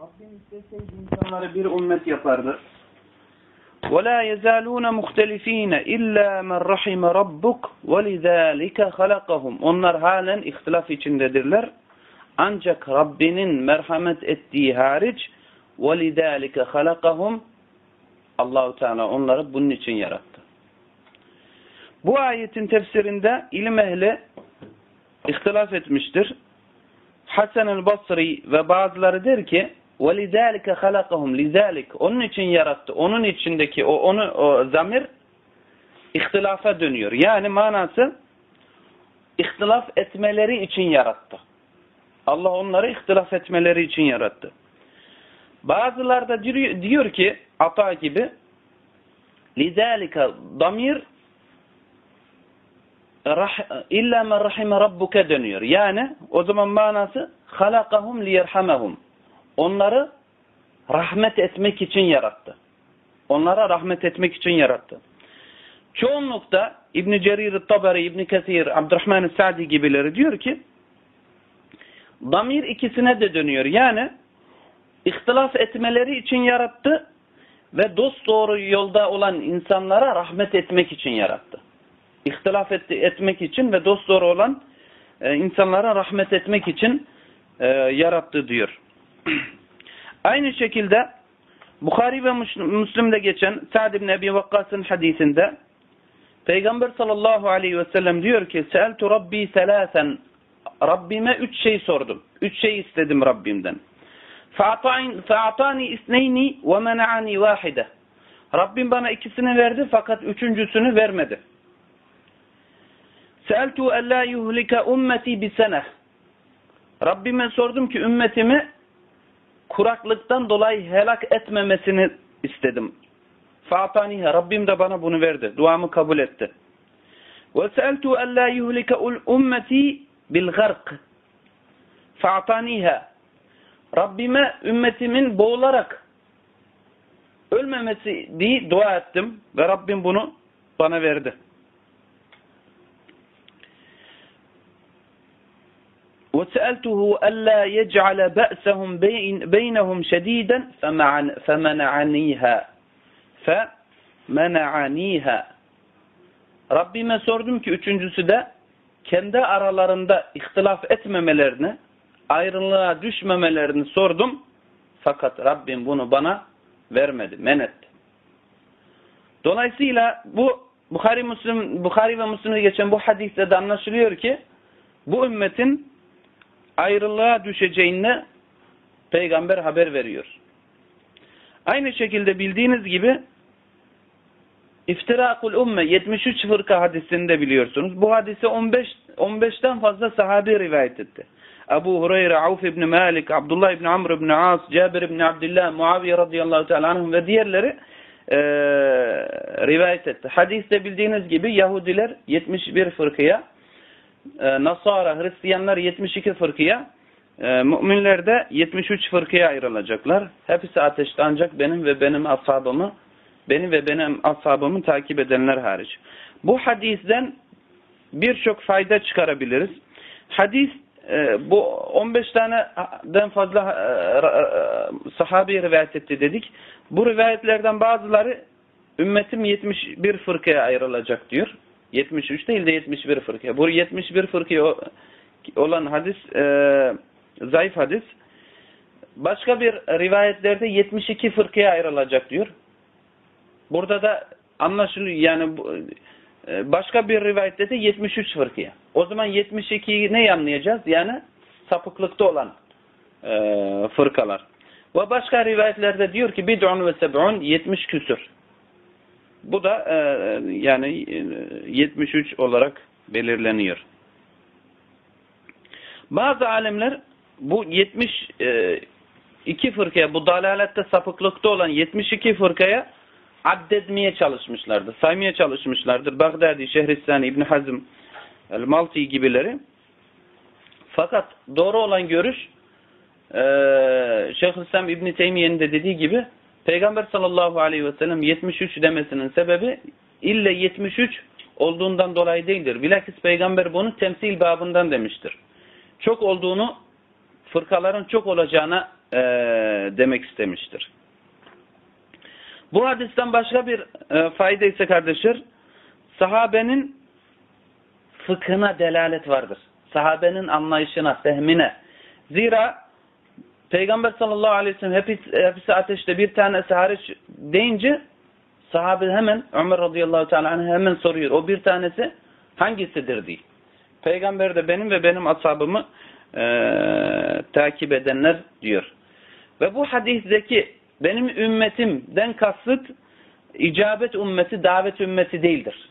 Rabbim isteseydi insanları bir ümmet yapardı. وَلَا يَزَالُونَ مُخْتَلِف۪ينَ اِلَّا مَنْ رَحِمَ رَبُّكَ وَلِذَٰلِكَ خَلَقَهُمْ Onlar halen ihtilaf içindedirler. Ancak Rabbinin merhamet ettiği hariç وَلِذَٰلِكَ خَلَقَهُمْ Allahu Teala onları bunun için yarattı. Bu ayetin tefsirinde ilim ehli ihtilaf etmiştir. Hasan el Basri ve bazıları der ki وَلِذَٰلِكَ خَلَقَهُمْ لِذَٰلِكَ Onun için yarattı. Onun içindeki o, onu, o zamir ihtilafa dönüyor. Yani manası ihtilaf etmeleri için yarattı. Allah onları ihtilaf etmeleri için yarattı. Bazıları da diyor, diyor ki ata gibi لِذَٰلِكَ damir illa men rahime rabbuke dönüyor. Yani o zaman manası halakahum liyerhamehum. Onları rahmet etmek için yarattı. Onlara rahmet etmek için yarattı. Çoğunlukta İbn Cerir Tabari, İbn Kesir, Abdurrahman Sa'di gibileri diyor ki damir ikisine de dönüyor. Yani ihtilaf etmeleri için yarattı ve dost doğru yolda olan insanlara rahmet etmek için yarattı. İhtilaf et, etmek için ve dost doğru olan e, insanlara rahmet etmek için e, yarattı diyor. Aynı şekilde Bukhari ve Müslim'de geçen Sa'd ibn Ebi Vakkas'ın hadisinde Peygamber sallallahu aleyhi ve sellem diyor ki Seeltu Rabbi selasen Rabbime üç şey sordum. Üç şey istedim Rabbimden. Fa'atani isneyni ve mena'ani vahide. Rabbim bana ikisini verdi fakat üçüncüsünü vermedi. Seeltu en la yuhlike ummeti bi seneh. Rabbime sordum ki ümmetimi kuraklıktan dolayı helak etmemesini istedim. Fa'ataniha. Rabbim de bana bunu verdi. Duamı kabul etti. Ve seeltu en la yuhlike ummeti bil gark. Fa'ataniha. Rabbime ümmetimin boğularak ölmemesi diye dua ettim ve Rabbim bunu bana verdi. وسألته ألا يجعل بأسهم بين بينهم شديدا فمنعنيها فمنعنيها Rabbime sordum ki üçüncüsü de kendi aralarında ihtilaf etmemelerini, ayrılığa düşmemelerini sordum. Fakat Rabbim bunu bana vermedi, men etti. Dolayısıyla bu Bukhari, Müslim, Bukhari ve Müslim'de geçen bu hadiste de anlaşılıyor ki bu ümmetin ayrılığa düşeceğine peygamber haber veriyor. Aynı şekilde bildiğiniz gibi İftirakul Umme 73 fırka hadisinde biliyorsunuz. Bu hadise 15 15'ten fazla sahabe rivayet etti. Ebu Hureyre, Avf ibn Malik, Abdullah ibn Amr ibn As, Cabir ibn Abdullah, Muaviye radıyallahu teala anhum ve diğerleri e, rivayet etti. Hadiste bildiğiniz gibi Yahudiler 71 fırkıya, e, Nasara, Hristiyanlar 72 fırkıya, e, müminler de 73 fırkıya ayrılacaklar. Hepsi ateşte ancak benim ve benim ashabımı, beni ve benim ashabımı takip edenler hariç. Bu hadisten birçok fayda çıkarabiliriz. Hadis e, bu 15 taneden fazla e, e, sahabe rivayet etti dedik. Bu rivayetlerden bazıları ümmetim 71 fırkaya ayrılacak diyor. 73 değil de 71 fırkaya. Bu 71 fırkaya olan hadis e, zayıf hadis. Başka bir rivayetlerde 72 fırkaya ayrılacak diyor. Burada da anlaşılıyor yani başka bir rivayette de 73 fırkaya. O zaman 72'yi ne anlayacağız? Yani sapıklıkta olan e, fırkalar. Ve başka rivayetlerde diyor ki bid'un ve seb'un 70 küsür. Bu da e, yani 73 olarak belirleniyor. Bazı alemler bu 72 fırkaya, bu dalalette sapıklıkta olan 72 fırkaya addetmeye çalışmışlardır, saymaya çalışmışlardır. Bagdadi, Şehristan, İbn Hazm, El-Malti gibileri. Fakat doğru olan görüş e, Şeyhülislam İbn Teymiye'nin de dediği gibi Peygamber sallallahu aleyhi ve sellem 73 demesinin sebebi ille 73 olduğundan dolayı değildir. Bilakis peygamber bunu temsil babından demiştir. Çok olduğunu, fırkaların çok olacağına e, demek istemiştir. Bu hadisten başka bir e, fayda ise kardeşler, sahabenin fıkhına delalet vardır. Sahabenin anlayışına, fehmine. Zira Peygamber sallallahu aleyhi ve sellem hepsi, hepsi ateşte bir tanesi hariç deyince sahabe hemen Ömer radıyallahu teala hemen soruyor. O bir tanesi hangisidir diye. Peygamber de benim ve benim ashabımı e, takip edenler diyor. Ve bu hadisteki benim ümmetimden kasıt icabet ümmeti, davet ümmeti değildir.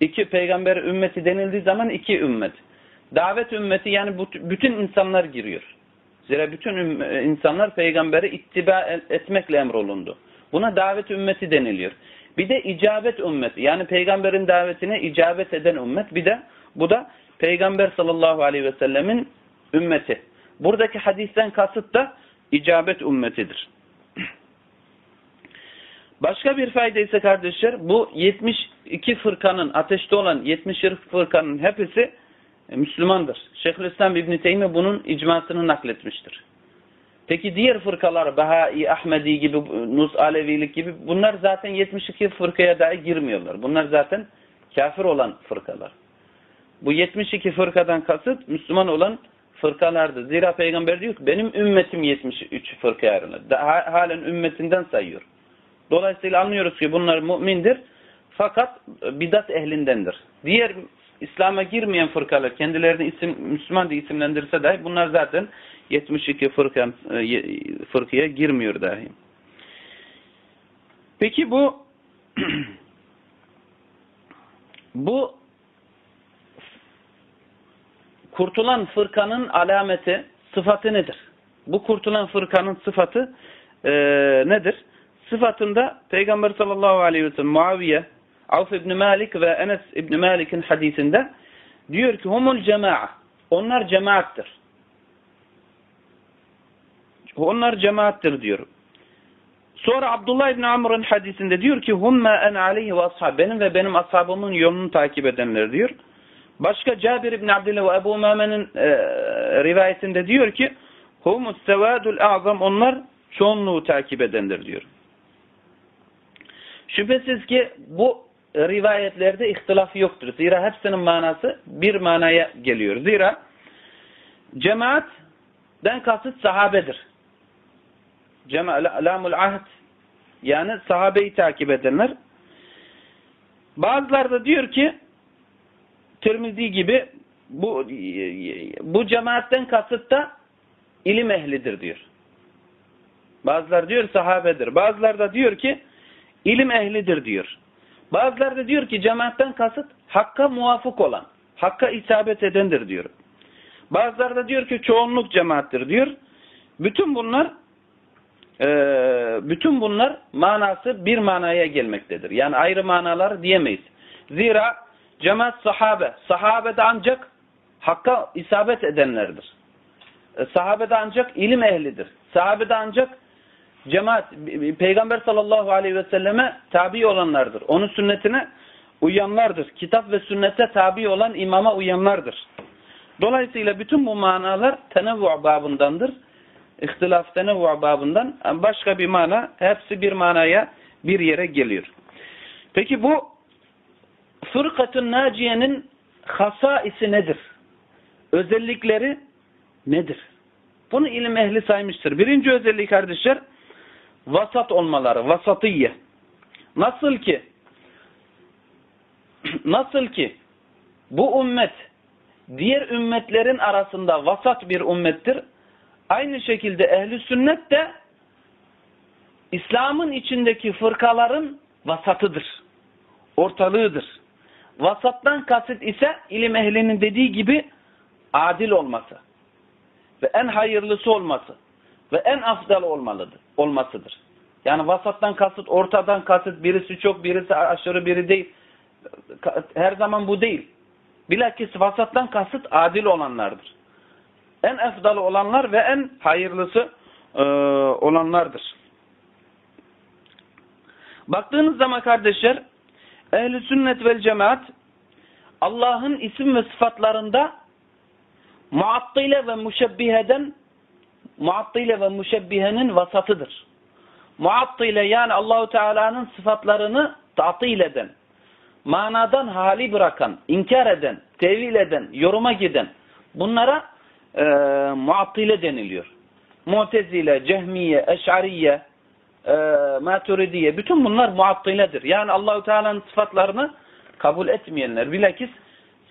İki peygamber ümmeti denildiği zaman iki ümmet. Davet ümmeti yani bütün insanlar giriyor. Zira bütün insanlar peygamberi ittiba etmekle emrolundu. Buna davet ümmeti deniliyor. Bir de icabet ümmeti yani peygamberin davetine icabet eden ümmet. Bir de bu da peygamber sallallahu aleyhi ve sellemin ümmeti. Buradaki hadisten kasıt da icabet ümmetidir. Başka bir fayda ise kardeşler bu 72 fırkanın ateşte olan 70 fırkanın hepsi e, Müslümandır. Şeyhülislam İbn Teymi bunun icmasını nakletmiştir. Peki diğer fırkalar Bahai, Ahmedi gibi, Nus Alevilik gibi bunlar zaten 72 fırkaya dahi girmiyorlar. Bunlar zaten kafir olan fırkalar. Bu 72 fırkadan kasıt Müslüman olan fırkalardı. Zira peygamber diyor ki benim ümmetim 73 fırkaya ayrılır. Halen ümmetinden sayıyor. Dolayısıyla anlıyoruz ki bunlar mümindir. Fakat bidat ehlindendir. Diğer İslam'a girmeyen fırkalar kendilerini isim, Müslüman diye isimlendirse dahi bunlar zaten 72 fırka, e, fırkaya girmiyor dahi. Peki bu bu kurtulan fırkanın alameti, sıfatı nedir? Bu kurtulan fırkanın sıfatı e, nedir? Sıfatında Peygamber sallallahu aleyhi ve sellem Muaviye Avf İbni Malik ve Enes İbni Malik'in hadisinde diyor ki humul cema'a. Onlar cemaattir. Onlar cemaattir diyor. Sonra Abdullah İbni Amr'ın hadisinde diyor ki humma en aleyhi ve ashab. Benim ve benim ashabımın yolunu takip edenler diyor. Başka Cabir İbni Abdullah ve Ebu Umame'nin e, rivayetinde diyor ki humus sevadul azam. Onlar çoğunluğu takip edendir diyor. Şüphesiz ki bu rivayetlerde ihtilaf yoktur. Zira hepsinin manası bir manaya geliyor. Zira cemaatten kasıt sahabedir. Cema, lamul ahd yani sahabeyi takip edenler. Bazıları da diyor ki Tirmizi gibi bu bu cemaatten kasıt da ilim ehlidir diyor. Bazılar diyor sahabedir. Bazılar da diyor ki ilim ehlidir diyor. Bazıları da diyor ki cemaatten kasıt hakka muvafık olan, hakka isabet edendir diyor. Bazıları da diyor ki çoğunluk cemaattir diyor. Bütün bunlar e, bütün bunlar manası bir manaya gelmektedir. Yani ayrı manalar diyemeyiz. Zira cemaat sahabe, sahabe de ancak hakka isabet edenlerdir. E, sahabe de ancak ilim ehlidir. Sahabe de ancak cemaat, Peygamber sallallahu aleyhi ve selleme tabi olanlardır. Onun sünnetine uyanlardır. Kitap ve sünnete tabi olan imama uyanlardır. Dolayısıyla bütün bu manalar tenevvu babındandır. İhtilaf tenevvu babından başka bir mana, hepsi bir manaya, bir yere geliyor. Peki bu fırkatın naciyenin hasaisi nedir? Özellikleri nedir? Bunu ilim ehli saymıştır. Birinci özelliği kardeşler, vasat olmaları, vasatiye. Nasıl ki nasıl ki bu ümmet diğer ümmetlerin arasında vasat bir ümmettir. Aynı şekilde ehli sünnet de İslam'ın içindeki fırkaların vasatıdır. Ortalığıdır. Vasattan kasıt ise ilim ehlinin dediği gibi adil olması ve en hayırlısı olması ve en afdal olmalıdır, olmasıdır. Yani vasattan kasıt, ortadan kasıt, birisi çok, birisi aşırı, biri değil. Her zaman bu değil. Bilakis vasattan kasıt adil olanlardır. En efdal olanlar ve en hayırlısı e, olanlardır. Baktığınız zaman kardeşler, ehl sünnet vel cemaat Allah'ın isim ve sıfatlarında muattile ve müşebbiheden Muattile ve müşebbihenin vasatıdır. Muattile yani Allahu Teala'nın sıfatlarını tatil eden, manadan hali bırakan, inkar eden, tevil eden, yoruma giden bunlara e, muattile deniliyor. Mu'tezile, Cehmiye, Eş'ariye, e, Maturidiye bütün bunlar muattiledir. Yani Allahu Teala'nın sıfatlarını kabul etmeyenler. Bilakis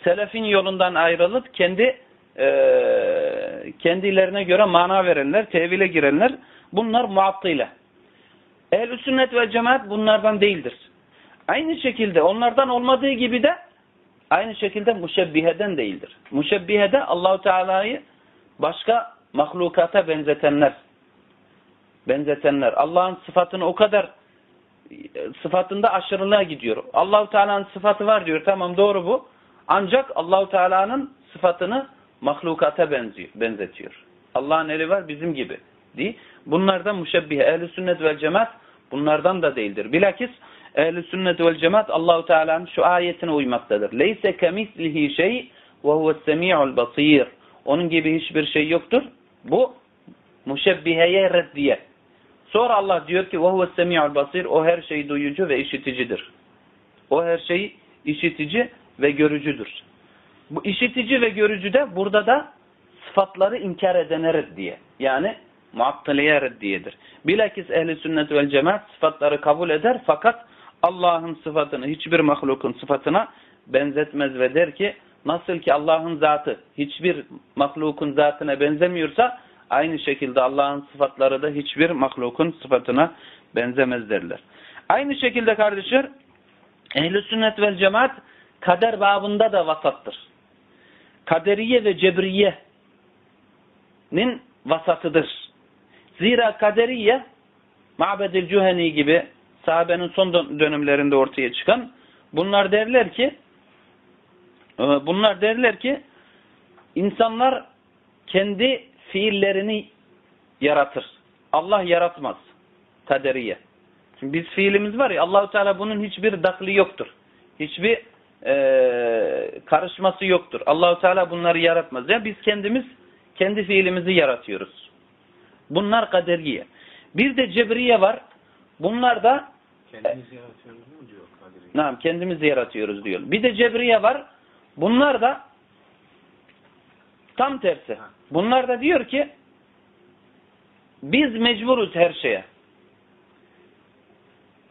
selefin yolundan ayrılıp kendi e, kendilerine göre mana verenler, tevile girenler bunlar muattile. Ehl-i sünnet ve cemaat bunlardan değildir. Aynı şekilde onlardan olmadığı gibi de aynı şekilde müşebbiheden değildir. Müşebbihede Allahu Teala'yı başka mahlukata benzetenler. Benzetenler. Allah'ın sıfatını o kadar sıfatında aşırılığa gidiyor. Allahu Teala'nın sıfatı var diyor. Tamam doğru bu. Ancak Allahu Teala'nın sıfatını mahlukata benziyor, benzetiyor. Allah'ın eli var bizim gibi. Diye. Bunlardan müşebbihe. Ehl-i sünnet vel cemaat bunlardan da değildir. Bilakis ehl-i sünnet vel cemaat Allahu Teala'nın şu ayetine uymaktadır. Leyse kemislihi şey ve huves semi'ul basir. Onun gibi hiçbir şey yoktur. Bu müşebbiheye reddiye. Sonra Allah diyor ki وَهُوَ السَّمِيعُ basir O her şeyi duyucu ve işiticidir. O her şeyi işitici ve görücüdür. Bu işitici ve görücü de burada da sıfatları inkar edene reddiye. Yani muattileye reddiyedir. Bilakis ehli sünnet vel cemaat sıfatları kabul eder fakat Allah'ın sıfatını hiçbir mahlukun sıfatına benzetmez ve der ki nasıl ki Allah'ın zatı hiçbir mahlukun zatına benzemiyorsa Aynı şekilde Allah'ın sıfatları da hiçbir mahlukun sıfatına benzemez derler. Aynı şekilde kardeşler ehl sünnet vel cemaat kader babında da vasattır. Kaderiye ve cebriye'nin vasatıdır. Zira kaderiye Ma'bedil Cüheni gibi sahabenin son dönemlerinde ortaya çıkan bunlar derler ki e, bunlar derler ki insanlar kendi fiillerini yaratır. Allah yaratmaz. Kaderiye. Şimdi biz fiilimiz var ya Allahu Teala bunun hiçbir dakli yoktur. Hiçbir e, karışması yoktur. Allahu Teala bunları yaratmaz. Ya biz kendimiz kendi fiilimizi yaratıyoruz. Bunlar kaderiye. Bir de cebriye var. Bunlar da kendimiz yaratıyoruz mu diyor kaderiye? Naam kendimiz yaratıyoruz diyor. Bir de cebriye var. Bunlar da tam tersi. Bunlar da diyor ki biz mecburuz her şeye.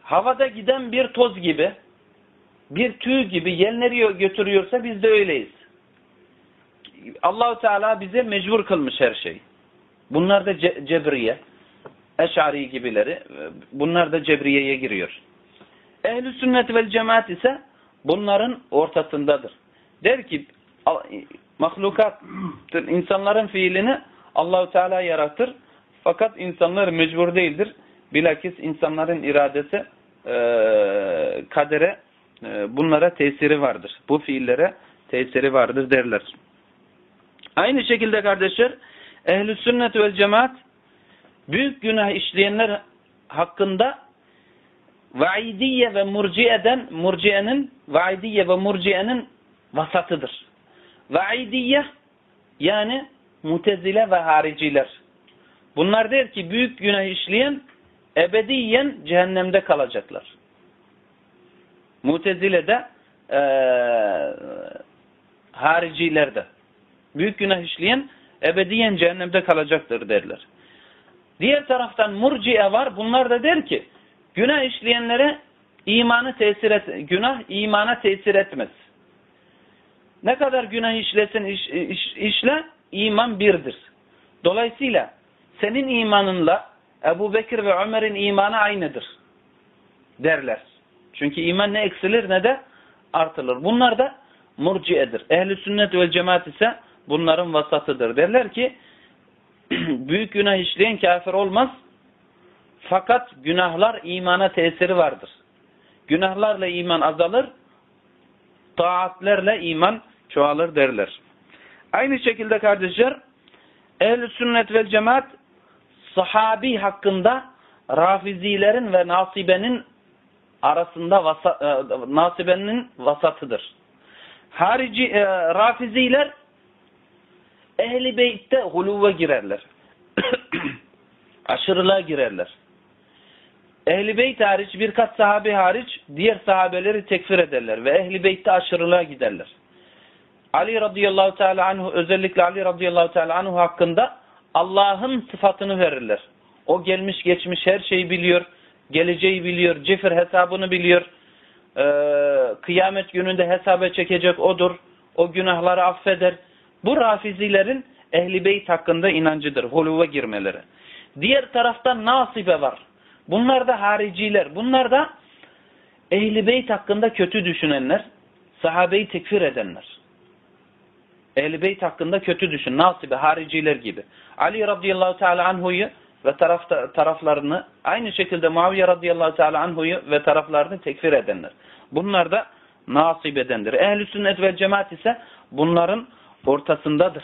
Havada giden bir toz gibi, bir tüy gibi yer götürüyorsa biz de öyleyiz. Allahu Teala bize mecbur kılmış her şey. Bunlar da ce cebriye, eşari gibileri, bunlar da cebriyeye giriyor. Ehl-i sünnet vel cemaat ise bunların ortasındadır. Der ki mahlukat, insanların fiilini Allahu Teala yaratır. Fakat insanlar mecbur değildir. Bilakis insanların iradesi e, kadere bunlara tesiri vardır. Bu fiillere tesiri vardır derler. Aynı şekilde kardeşler ehl sünnet ve cemaat büyük günah işleyenler hakkında vaidiye ve murciye'den murciye'nin vaidiye ve murciye'nin vasatıdır. Vaidiyye yani mutezile ve hariciler. Bunlar der ki büyük günah işleyen ebediyen cehennemde kalacaklar. Mutezile de e, hariciler de. Büyük günah işleyen ebediyen cehennemde kalacaktır derler. Diğer taraftan murciye var. Bunlar da der ki günah işleyenlere imanı tesir et, günah imana tesir etmez. Ne kadar günah işlesin iş, iş, işle iman birdir. Dolayısıyla senin imanınla Ebu Bekir ve Ömer'in imanı aynıdır derler. Çünkü iman ne eksilir ne de artılır. Bunlar da murciyedir. Ehli sünnet ve cemaat ise bunların vasatıdır. Derler ki büyük günah işleyen kafir olmaz. Fakat günahlar imana tesiri vardır. Günahlarla iman azalır. Taatlerle iman çoğalır derler. Aynı şekilde kardeşler ehl sünnet vel cemaat sahabi hakkında rafizilerin ve nasibenin arasında vasa, e, nasibenin vasatıdır. Harici e, rafiziler ehli beytte huluva girerler. aşırılığa girerler. Ehli beyt hariç birkaç sahabe hariç diğer sahabeleri tekfir ederler ve ehli beytte aşırılığa giderler. Ali radıyallahu teala anhu özellikle Ali radıyallahu teala anhu hakkında Allah'ın sıfatını verirler. O gelmiş geçmiş her şeyi biliyor, geleceği biliyor, cifir hesabını biliyor. Ee, kıyamet gününde hesaba çekecek odur. O günahları affeder. Bu rafizilerin ehli beyt hakkında inancıdır. Huluva girmeleri. Diğer taraftan nasibe var. Bunlar da hariciler. Bunlar da ehli beyt hakkında kötü düşünenler. Sahabeyi tekfir edenler. Ehl-i Beyt hakkında kötü düşün. Nasibe, hariciler gibi. Ali radıyallahu teala anhuyu ve tarafta, taraflarını aynı şekilde Muaviye radıyallahu teala anhuyu ve taraflarını tekfir edenler. Bunlar da nasip edendir. Ehl-i sünnet ve cemaat ise bunların ortasındadır.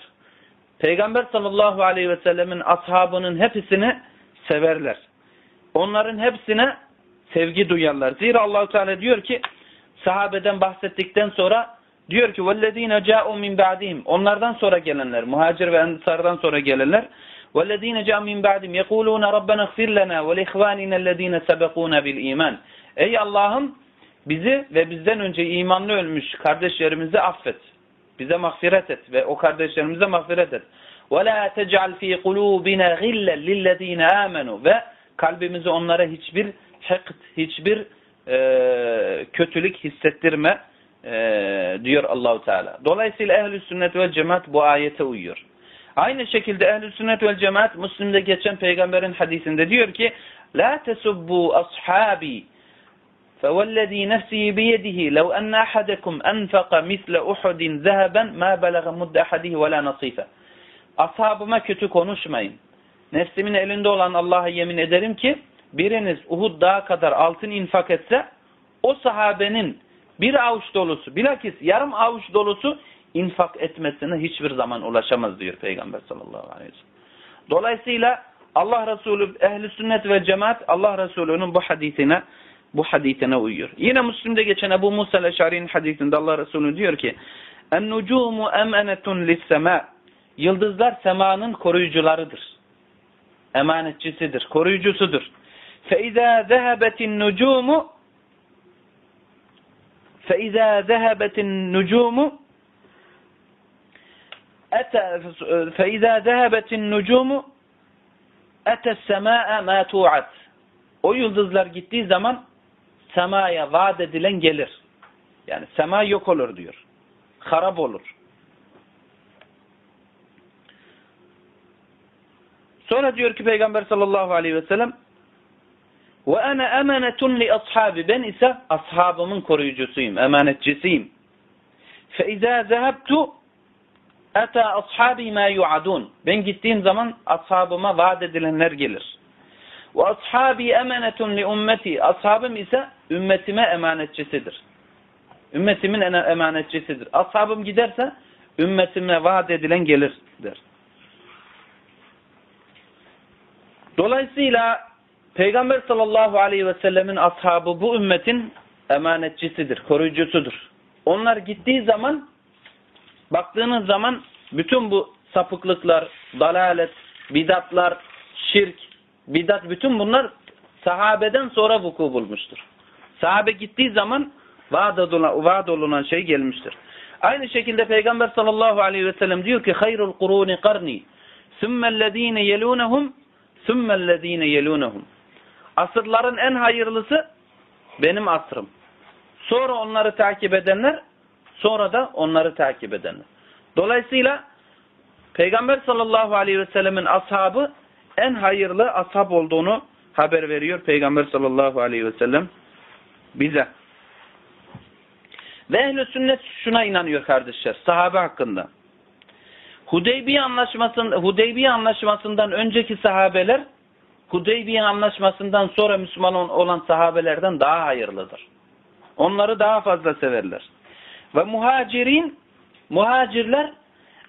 Peygamber sallallahu aleyhi ve sellemin ashabının hepsini severler. Onların hepsine sevgi duyarlar. Zira Allahu Teala diyor ki sahabeden bahsettikten sonra diyor ki vellezine ca'u min ba'dihim onlardan sonra gelenler muhacir ve ensardan sonra gelenler min ba'dihim yekulun rabbena ighfir lana ve li ihvanina sabaquna bil iman. Ey Allah'ım bizi ve bizden önce imanlı ölmüş kardeşlerimizi affet. Bize mağfiret et ve o kardeşlerimize mağfiret et. La tec'al fi kulubina gillen lillezine amenu ve kalbimizi onlara hiçbir hıkt, hiçbir e, kötülük hissettirme e, diyor Allahu Teala. Dolayısıyla ehl sünnet ve cemaat bu ayete uyuyor. Aynı şekilde ehl sünnet ve cemaat Müslim'de geçen peygamberin hadisinde diyor ki La tesubbu ashabi فوالذي نفسي بيده لو أن أحدكم أنفق مثل أحد ذهبا ما بلغ مد أحده ولا نصيفه Ashabıma kötü konuşmayın. Nefsimin elinde olan Allah'a yemin ederim ki biriniz Uhud dağı kadar altın infak etse o sahabenin bir avuç dolusu bilakis yarım avuç dolusu infak etmesine hiçbir zaman ulaşamaz diyor Peygamber sallallahu aleyhi ve sellem. Dolayısıyla Allah Resulü ehli sünnet ve cemaat Allah Resulü'nün bu hadisine bu hadisine uyuyor. Yine Müslim'de geçen Ebu Musa el-Eşari'nin hadisinde Allah Resulü diyor ki En-nucumu emanetun lis-sema Yıldızlar semanın koruyucularıdır. Emanetçisidir, koruyucusudur. فَاِذَا ذَهَبَتِ النُّجُومُ فَاِذَا ذَهَبَتِ النُّجُومُ ete fe izâ zehebetin nucumu etes semâe mâ tu'at. O yıldızlar gittiği zaman semaya vaat edilen gelir. Yani sema yok olur diyor. Harap olur. Sonra diyor ki Peygamber sallallahu aleyhi ve sellem ve ana emanetun li ashabi. Ben ise ashabımın koruyucusuyum, emanetçisiyim. Fe izâ zehebtu ata ashabi ma yuadun. Ben gittiğim zaman ashabıma vaat edilenler gelir. Ve ashabi emanetun li. Ashabım ise ümmetime emanetçisidir. Ümmetimin emanetçisidir. Ashabım giderse ümmetime vaat edilen gelir der. Dolayısıyla Peygamber sallallahu aleyhi ve sellemin ashabı bu ümmetin emanetçisidir, koruyucusudur. Onlar gittiği zaman baktığınız zaman bütün bu sapıklıklar, dalalet, bidatlar, şirk, bidat bütün bunlar sahabeden sonra vuku bulmuştur. Sahabe gittiği zaman vaad olunan, şey gelmiştir. Aynı şekilde Peygamber sallallahu aleyhi ve sellem diyor ki hayrul kuruni karni sümmellezine yelunehum sümmellezine yelunehum Asırların en hayırlısı benim asrım. Sonra onları takip edenler, sonra da onları takip edenler. Dolayısıyla Peygamber sallallahu aleyhi ve sellemin ashabı en hayırlı ashab olduğunu haber veriyor Peygamber sallallahu aleyhi ve sellem bize. Ve ehl sünnet şuna inanıyor kardeşler sahabe hakkında. Hudeybiye anlaşmasında Hudeybiye anlaşmasından önceki sahabeler Hudeybiye anlaşmasından sonra Müslüman olan sahabelerden daha hayırlıdır. Onları daha fazla severler. Ve muhacirin, muhacirler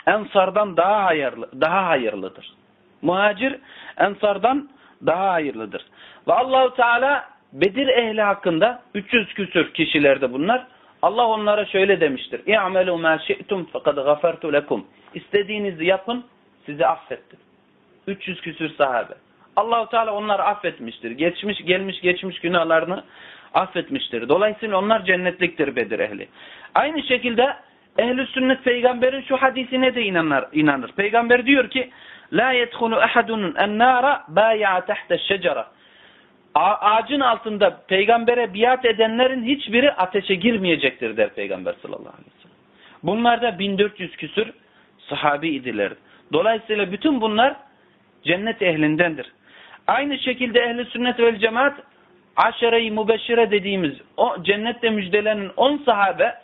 ensardan daha hayırlı, daha hayırlıdır. Muhacir ensardan daha hayırlıdır. Ve Allahu Teala Bedir ehli hakkında 300 küsür kişilerde bunlar. Allah onlara şöyle demiştir. İ'melu ma şi'tum fekad gafertu lekum. İstediğinizi yapın, sizi affettim. 300 küsür sahabe. Allahu Teala onları affetmiştir. Geçmiş gelmiş geçmiş günahlarını affetmiştir. Dolayısıyla onlar cennetliktir Bedir ehli. Aynı şekilde ehli sünnet peygamberin şu hadisine de inanır. inanır. Peygamber diyor ki La yedhulu ahadun en-nara baya'a tahta şecere. Ağacın altında peygambere biat edenlerin hiçbiri ateşe girmeyecektir der peygamber sallallahu aleyhi ve sellem. Bunlar da 1400 küsür sahabi idiler. Dolayısıyla bütün bunlar cennet ehlindendir. Aynı şekilde ehli sünnet vel cemaat aşere-i mübeşşire dediğimiz o cennette müjdelenen 10 sahabe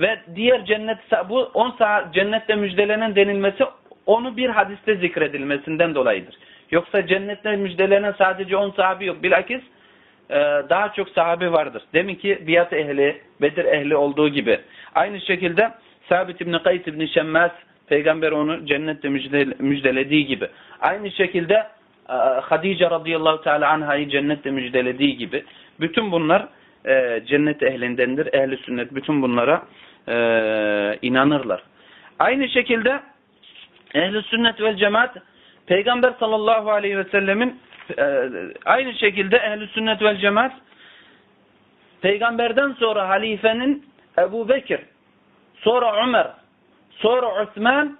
ve diğer cennet bu 10 sahabe cennette müjdelenen denilmesi onu bir hadiste zikredilmesinden dolayıdır. Yoksa cennette müjdelenen sadece 10 sahabi yok. Bilakis e, daha çok sahabi vardır. Demin ki biat ehli, Bedir ehli olduğu gibi. Aynı şekilde Sabit İbni Kays İbni Şemmas peygamber onu cennette müjdelediği gibi. Aynı şekilde e, Hadice radıyallahu teala anhayı cennette müjdelediği gibi. Bütün bunlar e, cennet ehlindendir. Ehli sünnet bütün bunlara inanırlar. Aynı şekilde ehli sünnet vel cemaat Peygamber sallallahu aleyhi ve sellemin e, aynı şekilde ehl sünnet vel cemaat peygamberden sonra halifenin Ebu Bekir, sonra Ömer, sonra Osman,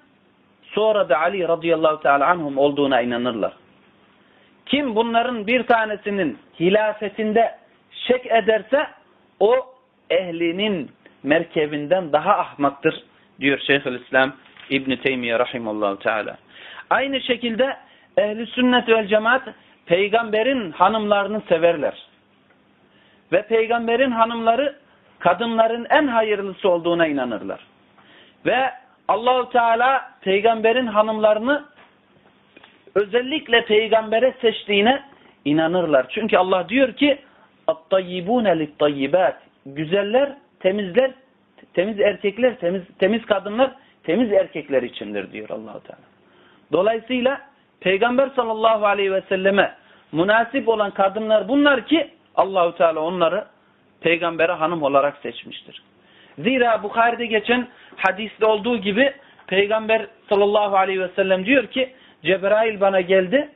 sonra da Ali radıyallahu teala anhum olduğuna inanırlar. Kim bunların bir tanesinin hilafetinde şek ederse o ehlinin merkebinden daha ahmaktır diyor Şeyhülislam İbn Teymiye rahimallahu teala. Aynı şekilde ehli sünnet vel cemaat peygamberin hanımlarını severler. Ve peygamberin hanımları kadınların en hayırlısı olduğuna inanırlar. Ve Allahu Teala peygamberin hanımlarını özellikle peygambere seçtiğine inanırlar. Çünkü Allah diyor ki اَطَّيِّبُونَ لِلْطَيِّبَاتِ Güzeller, temizler, temiz erkekler, temiz, temiz kadınlar, temiz erkekler içindir diyor Allahu Teala. Dolayısıyla Peygamber sallallahu aleyhi ve selleme münasip olan kadınlar bunlar ki Allahu Teala onları peygambere hanım olarak seçmiştir. Zira Bukhari'de geçen hadiste olduğu gibi Peygamber sallallahu aleyhi ve sellem diyor ki Cebrail bana geldi.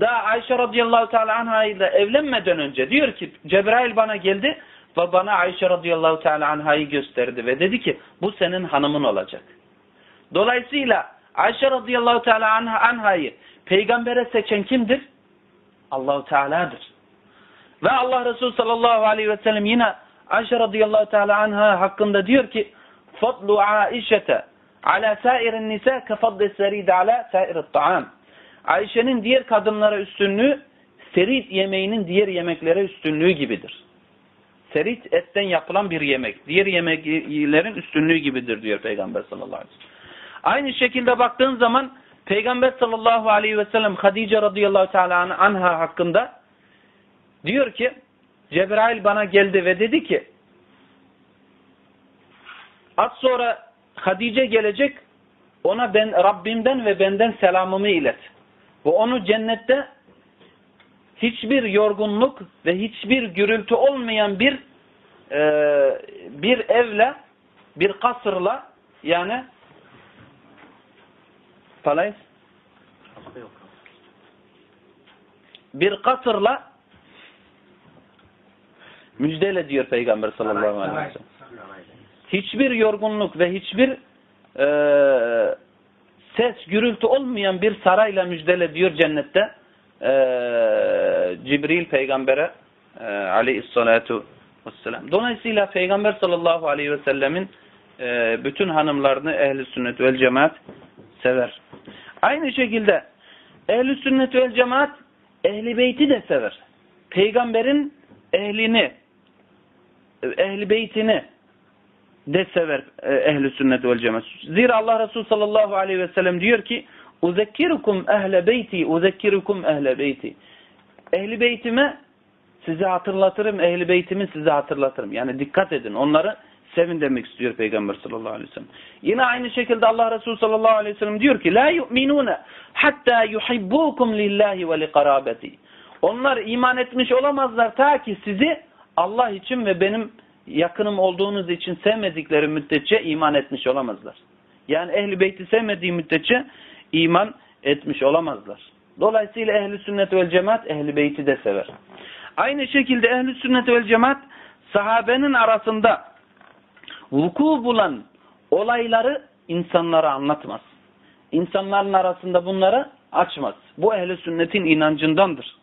daha Ayşe radıyallahu teala anha ile evlenmeden önce diyor ki Cebrail bana geldi ve bana Ayşe radıyallahu teala anhayı gösterdi ve dedi ki bu senin hanımın olacak. Dolayısıyla Ayşe radıyallahu teala anha, anhayı peygambere seçen kimdir? Allahu Teala'dır. Ve Allah Resulü sallallahu aleyhi ve sellem yine Ayşe radıyallahu teala anha hakkında diyor ki fadlu Aişete ala sairin nisa kefaddi serid ala sairit ta'am. Ayşe'nin diğer kadınlara üstünlüğü serit yemeğinin diğer yemeklere üstünlüğü gibidir. Serit etten yapılan bir yemek. Diğer yemeklerin üstünlüğü gibidir diyor Peygamber sallallahu aleyhi ve sellem. Aynı şekilde baktığın zaman Peygamber sallallahu aleyhi ve sellem Hadice radıyallahu teala anha hakkında diyor ki Cebrail bana geldi ve dedi ki az sonra Hadice gelecek ona ben Rabbimden ve benden selamımı ilet. Ve onu cennette hiçbir yorgunluk ve hiçbir gürültü olmayan bir e, bir evle bir kasırla yani Palais? Bir kasırla müjdele diyor Peygamber sallallahu aleyhi ve sellem. Hiçbir yorgunluk ve hiçbir e, ses, gürültü olmayan bir sarayla müjdele diyor cennette e, Cibril peygambere e, aleyhissalatu vesselam. Dolayısıyla Peygamber sallallahu aleyhi ve sellemin e, bütün hanımlarını ehli sünnet vel cemaat sever. Aynı şekilde ehl sünnet vel cemaat ehli beyti de sever. Peygamberin ehlini, ehli beytini de sever e, ehli sünnet vel cemaat. Zira Allah Resulü sallallahu aleyhi ve sellem diyor ki Uzekkirukum ehle beyti, uzekkirukum ehle beyti. Ehli beytime size hatırlatırım, ehli beytimi size hatırlatırım. Yani dikkat edin. Onları sevin demek istiyor Peygamber sallallahu aleyhi ve sellem. Yine aynı şekilde Allah Resulü sallallahu aleyhi ve sellem diyor ki La yu'minune hatta yuhibbukum lillahi ve liqarabeti. Onlar iman etmiş olamazlar ta ki sizi Allah için ve benim yakınım olduğunuz için sevmedikleri müddetçe iman etmiş olamazlar. Yani ehli beyti sevmediği müddetçe iman etmiş olamazlar. Dolayısıyla ehli sünnet vel cemaat ehli beyti de sever. Aynı şekilde ehli sünnet vel cemaat sahabenin arasında vuku bulan olayları insanlara anlatmaz. İnsanların arasında bunları açmaz. Bu ehli sünnetin inancındandır.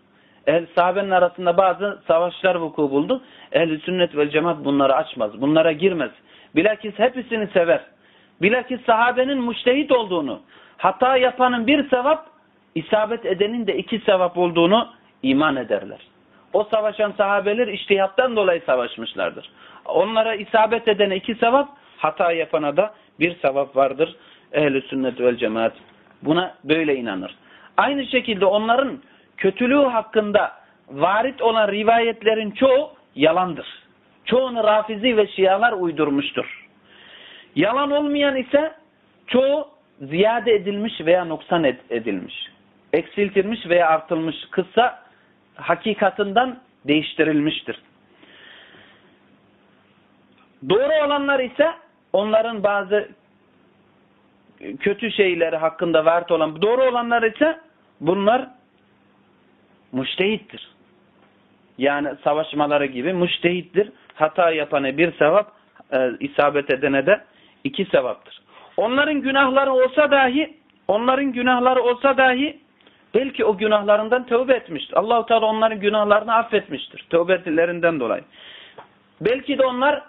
Ehl sahabenin arasında bazı savaşlar vuku buldu. Ehli sünnet vel cemaat bunları açmaz. Bunlara girmez. Bilakis hepsini sever. Bilakis sahabenin müştehit olduğunu, hata yapanın bir sevap, isabet edenin de iki sevap olduğunu iman ederler. O savaşan sahabeler iştihattan dolayı savaşmışlardır. Onlara isabet edene iki sevap, hata yapana da bir sevap vardır. Ehl-i sünnet vel cemaat buna böyle inanır. Aynı şekilde onların kötülüğü hakkında varit olan rivayetlerin çoğu yalandır. Çoğunu rafizi ve şialar uydurmuştur. Yalan olmayan ise çoğu ziyade edilmiş veya noksan edilmiş. Eksiltilmiş veya artılmış. Kısa hakikatından değiştirilmiştir. Doğru olanlar ise onların bazı kötü şeyleri hakkında varit olan doğru olanlar ise bunlar müştehittir. Yani savaşmaları gibi müştehittir. Hata yapana bir sevap, e, isabet edene de iki sevaptır. Onların günahları olsa dahi, onların günahları olsa dahi belki o günahlarından tövbe etmiştir. Allahu Teala onların günahlarını affetmiştir. Tövbelerinden dolayı. Belki de onlar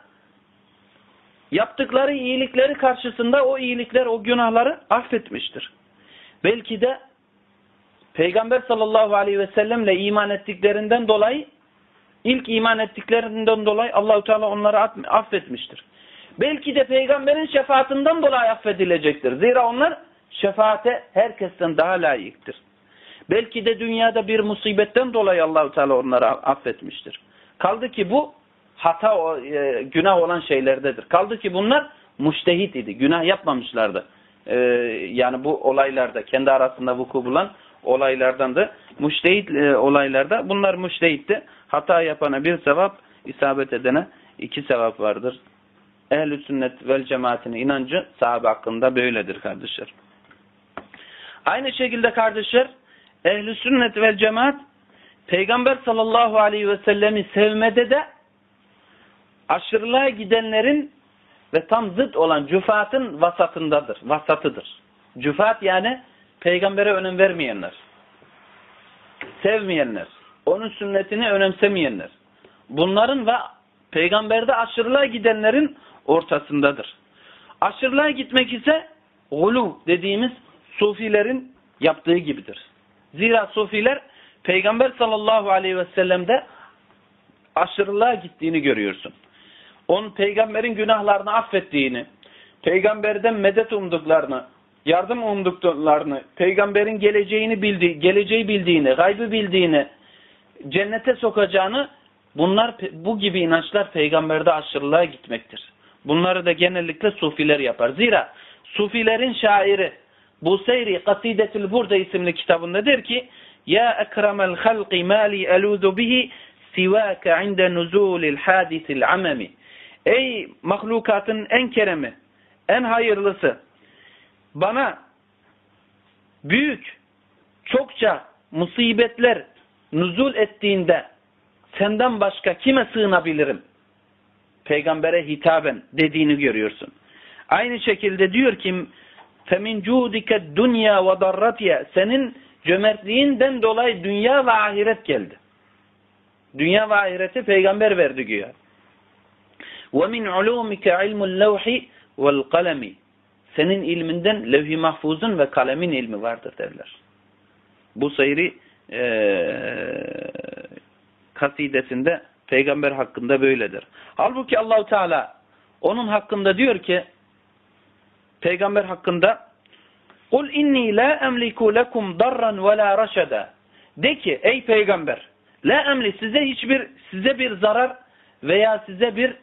yaptıkları iyilikleri karşısında o iyilikler, o günahları affetmiştir. Belki de Peygamber sallallahu aleyhi ve sellemle iman ettiklerinden dolayı ilk iman ettiklerinden dolayı Allahu Teala onları affetmiştir. Belki de peygamberin şefaatinden dolayı affedilecektir. Zira onlar şefaate herkesten daha layıktır. Belki de dünyada bir musibetten dolayı Allahu Teala onları affetmiştir. Kaldı ki bu hata, e, günah olan şeylerdedir. Kaldı ki bunlar müştehit idi. Günah yapmamışlardı. E, yani bu olaylarda kendi arasında vuku bulan olaylardan da müştehit e, olaylarda bunlar müştehitti. Hata yapana bir sevap, isabet edene iki sevap vardır. Ehl-i sünnet vel cemaatinin inancı sahabe hakkında böyledir kardeşler. Aynı şekilde kardeşler ehl-i sünnet vel cemaat Peygamber sallallahu aleyhi ve sellemi sevmede de aşırılığa gidenlerin ve tam zıt olan cüfatın vasatındadır, vasatıdır. Cüfat yani peygambere önem vermeyenler, sevmeyenler, onun sünnetini önemsemeyenler. Bunların ve peygamberde aşırılığa gidenlerin ortasındadır. Aşırılığa gitmek ise gulu dediğimiz sufilerin yaptığı gibidir. Zira sufiler peygamber sallallahu aleyhi ve sellem'de aşırılığa gittiğini görüyorsun. Onun peygamberin günahlarını affettiğini, peygamberden medet umduklarını, yardım umduklarını, peygamberin geleceğini bildiği, geleceği bildiğini, gaybı bildiğini, cennete sokacağını bunlar bu gibi inançlar peygamberde aşırılığa gitmektir. Bunları da genellikle sufiler yapar. Zira sufilerin şairi Buseyri Kasidetül Burda isimli kitabında der ki Ya ekremel halqi mali eluzu bihi sivâke inde nuzulil hadisil amemi Ey mahlukatın en keremi, en hayırlısı bana büyük, çokça musibetler nuzul ettiğinde senden başka kime sığınabilirim? Peygambere hitaben dediğini görüyorsun. Aynı şekilde diyor ki فَمِنْ جُودِكَ الدُّنْيَا وَضَرَّتِيَا Senin cömertliğinden dolayı dünya ve ahiret geldi. Dünya ve ahireti peygamber verdi güya. وَمِنْ عُلُومِكَ عِلْمُ اللَّوْحِ وَالْقَلَمِ senin ilminden levh-i mahfuzun ve kalemin ilmi vardır derler. Bu sayri e, kasidesinde peygamber hakkında böyledir. Halbuki Allahu Teala onun hakkında diyor ki peygamber hakkında Kul inni la emliku lekum darran ve la raşada. De ki ey peygamber la emli size hiçbir size bir zarar veya size bir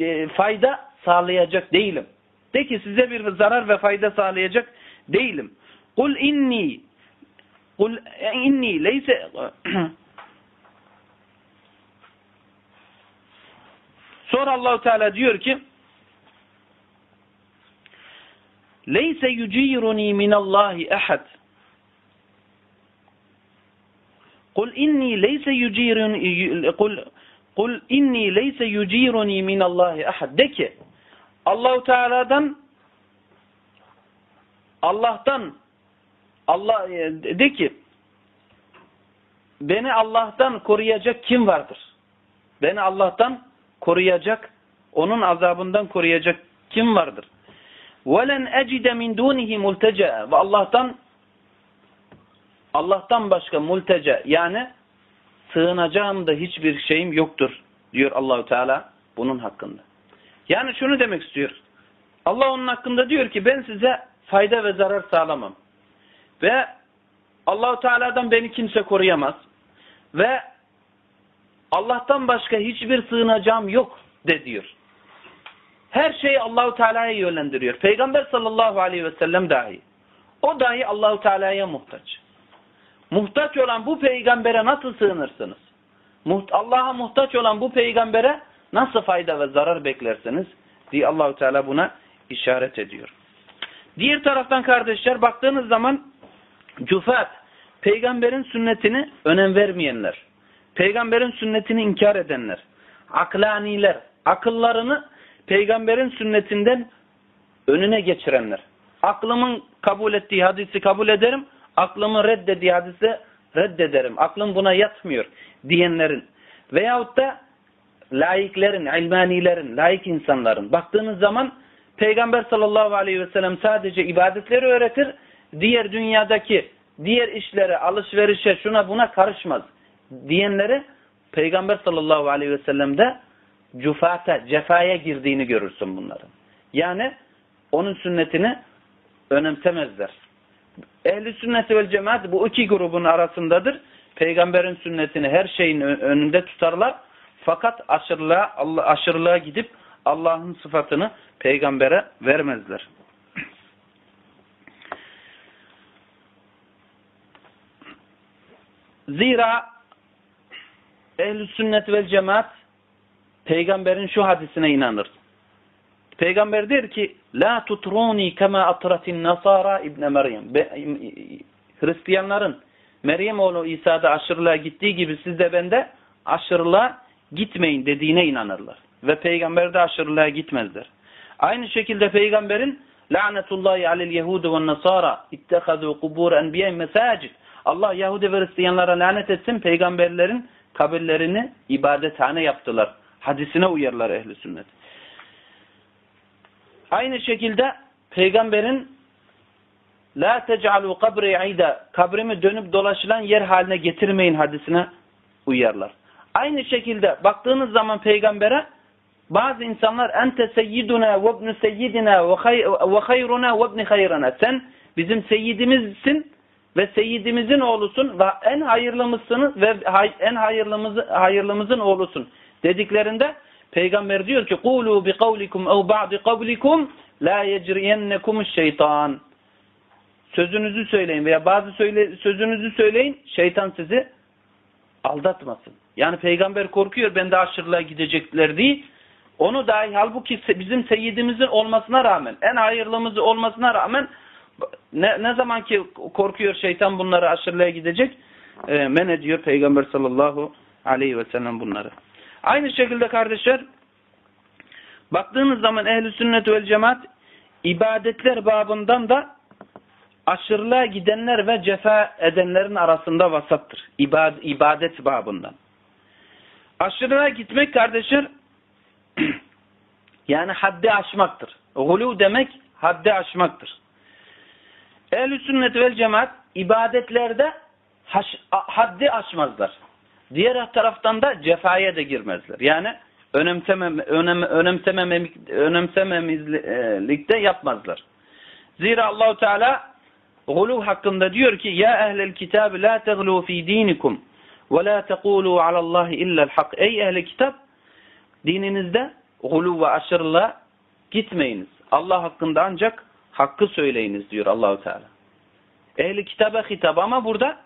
e, fayda sağlayacak değilim. De ki size bir zarar ve fayda sağlayacak değilim. Kul inni kul inni leyse Sonra Allahu Teala diyor ki Leyse yuciruni minallahi ehad Kul inni leyse yuciruni kul kul inni leyse yuciruni minallahi ehad de ki Allahu Teala'dan Allah'tan Allah e, de ki beni Allah'tan koruyacak kim vardır? Beni Allah'tan koruyacak, onun azabından koruyacak kim vardır? وَلَنْ اَجِدَ مِنْ دُونِهِ مُلْتَجَى Ve Allah'tan Allah'tan başka multece yani sığınacağım da hiçbir şeyim yoktur diyor Allahu Teala bunun hakkında. Yani şunu demek istiyor. Allah onun hakkında diyor ki ben size fayda ve zarar sağlamam. Ve Allahu Teala'dan beni kimse koruyamaz. Ve Allah'tan başka hiçbir sığınacağım yok de diyor. Her şeyi Allahu Teala'ya yönlendiriyor. Peygamber sallallahu aleyhi ve sellem dahi. O dahi Allahu Teala'ya muhtaç. Muhtaç olan bu peygambere nasıl sığınırsınız? Allah'a muhtaç olan bu peygambere nasıl fayda ve zarar beklersiniz? diye Allahu Teala buna işaret ediyor. Diğer taraftan kardeşler baktığınız zaman cufat, peygamberin sünnetini önem vermeyenler, peygamberin sünnetini inkar edenler, aklaniler, akıllarını peygamberin sünnetinden önüne geçirenler. Aklımın kabul ettiği hadisi kabul ederim, aklımın reddediği hadisi reddederim. Aklım buna yatmıyor diyenlerin veyahut da laiklerin, ilmanilerin, laik insanların baktığınız zaman Peygamber sallallahu aleyhi ve sellem sadece ibadetleri öğretir, diğer dünyadaki diğer işlere, alışverişe, şuna buna karışmaz diyenleri Peygamber sallallahu aleyhi ve sellem'de cufata, cefaya girdiğini görürsün bunların. Yani onun sünnetini önemsemezler. Ehli sünneti vel cemaat bu iki grubun arasındadır. Peygamberin sünnetini her şeyin önünde tutarlar. Fakat aşırılığa, aşırılığa gidip Allah'ın sıfatını peygambere vermezler. Zira ehl sünnet vel cemaat peygamberin şu hadisine inanır. Peygamber der ki la tutruni kema atratin nasara ibne Meryem. Hristiyanların Meryem oğlu İsa'da aşırılığa gittiği gibi siz de bende aşırılığa gitmeyin dediğine inanırlar. Ve peygamber de aşırılığa gitmezler. Aynı şekilde peygamberin lanetullahi alel yehudu ve nasara ittehadu kubur enbiya mesacid. Allah Yahudi ve Hristiyanlara lanet etsin peygamberlerin kabirlerini ibadethane yaptılar. Hadisine uyarlar ehli sünnet. Aynı şekilde peygamberin La tec'alu kabri ida kabrimi dönüp dolaşılan yer haline getirmeyin hadisine uyarlar. Aynı şekilde baktığınız zaman peygambere bazı insanlar ente seyyiduna ve ibn seyyidina ve hayruna ve ibn hayrana sen bizim seyyidimizsin ve seyyidimizin oğlusun ve en hayırlımızsın ve en hayırlımız, hayırlımızın oğlusun dediklerinde peygamber diyor ki kulu bi kavlikum ev ba'di kavlikum la yecriyennekumuş şeytan sözünüzü söyleyin veya bazı söyle, sözünüzü söyleyin şeytan sizi aldatmasın. Yani peygamber korkuyor ben de aşırılığa gidecekler değil. Onu dahi halbuki bizim seyyidimizin olmasına rağmen en hayırlımız olmasına rağmen ne, ne zaman ki korkuyor şeytan bunları aşırılığa gidecek e, men ediyor peygamber sallallahu aleyhi ve sellem bunları. Aynı şekilde kardeşler baktığınız zaman ehli sünnet vel cemaat ibadetler babından da aşırılığa gidenler ve cefa edenlerin arasında vasattır. İbad, ibadet babından. Aşırılığa gitmek kardeşler yani haddi aşmaktır. Gulu demek haddi aşmaktır. Ehl-i sünnet vel cemaat ibadetlerde haş, haddi aşmazlar. Diğer taraftan da cefaya da girmezler. Yani önemsemem, önem, önemsememizlikte yapmazlar. Zira Allahu Teala gulu hakkında diyor ki ya ehlel kitab la teglu fi dinikum ve la tekulu alallahi illa'l hak. Ey ehli kitap dininizde gulu ve aşırılığa gitmeyiniz. Allah hakkında ancak hakkı söyleyiniz diyor Allahu Teala. Ehli kitaba hitap ama burada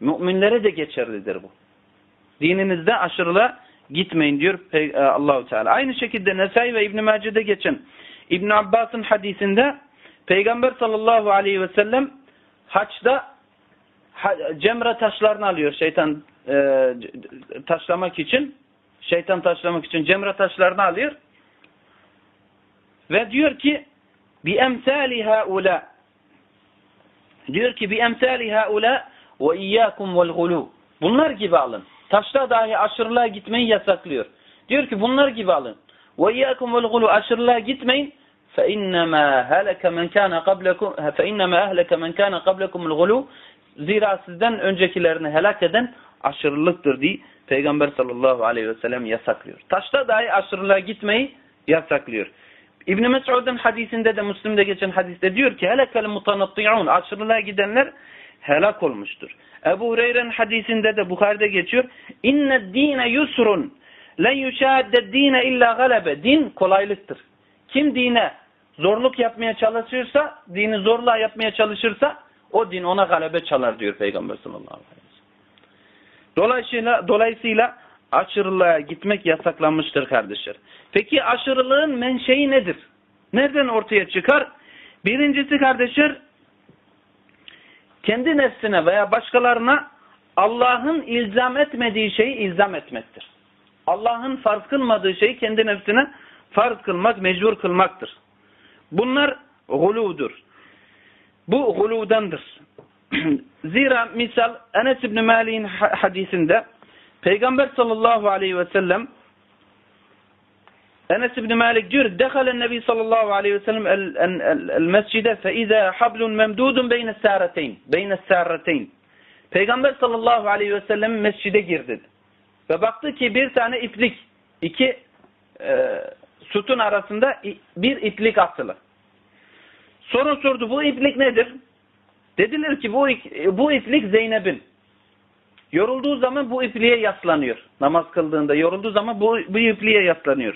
müminlere de geçerlidir bu. Dininizde aşırılığa gitmeyin diyor e, Allahu Teala. Aynı şekilde Nesai ve İbn Mace'de geçen İbn Abbas'ın hadisinde Peygamber sallallahu aleyhi ve sellem haçta ha- cemre taşlarını alıyor şeytan e, c- taşlamak için. Şeytan taşlamak için cemre taşlarını alıyor. Ve diyor ki bi emsali haula diyor ki bi emsali haula ve iyyakum vel gulu bunlar gibi alın. Taşta dahi aşırılığa gitmeyi yasaklıyor. Diyor ki bunlar gibi alın. Ve iyyakum vel gulu aşırılığa gitmeyin. فَاِنَّمَا هَلَكَ مَنْ كَانَ قَبْلَكُمْ فَاِنَّمَا اَهْلَكَ مَنْ كَانَ قَبْلَكُمُ الْغُلُوا Zira sizden öncekilerini helak eden aşırılıktır diye Peygamber sallallahu aleyhi ve sellem yasaklıyor. Taşta dahi aşırılığa gitmeyi yasaklıyor. İbn Mes'ud'un hadisinde de Müslim'de geçen hadiste diyor ki helekel mutanatti'un aşırılığa gidenler helak olmuştur. Ebu Hureyre'nin hadisinde de Bukhari'de geçiyor. İnne dine yusrun len yuşadde dine illa galebe. Din kolaylıktır. Kim dine zorluk yapmaya çalışırsa, dini zorla yapmaya çalışırsa o din ona galebe çalar diyor Peygamber sallallahu aleyhi ve sellem. Dolayısıyla, dolayısıyla aşırılığa gitmek yasaklanmıştır kardeşler. Peki aşırılığın menşei nedir? Nereden ortaya çıkar? Birincisi kardeşler kendi nefsine veya başkalarına Allah'ın ilzam etmediği şeyi ilzam etmektir. Allah'ın farz kılmadığı şeyi kendi nefsine farz kılmak, mecbur kılmaktır. Bunlar guludur. Bu guludandır. Zira misal Enes İbni Malik'in hadisinde Peygamber sallallahu aleyhi ve sellem Enes İbni Malik diyor Dehalen Nebi sallallahu aleyhi ve sellem el, el, el, el mescide fe izâ hablun memdudun beyne sâreteyn beyne sâreteyn Peygamber sallallahu aleyhi ve sellem mescide girdi. Ve baktı ki bir tane iplik iki e, sütun arasında bir iplik asılı. Sonra sordu bu iplik nedir? Dediler ki bu, bu iplik Zeynep'in. Yorulduğu zaman bu ipliğe yaslanıyor. Namaz kıldığında yorulduğu zaman bu, bu ipliğe yaslanıyor.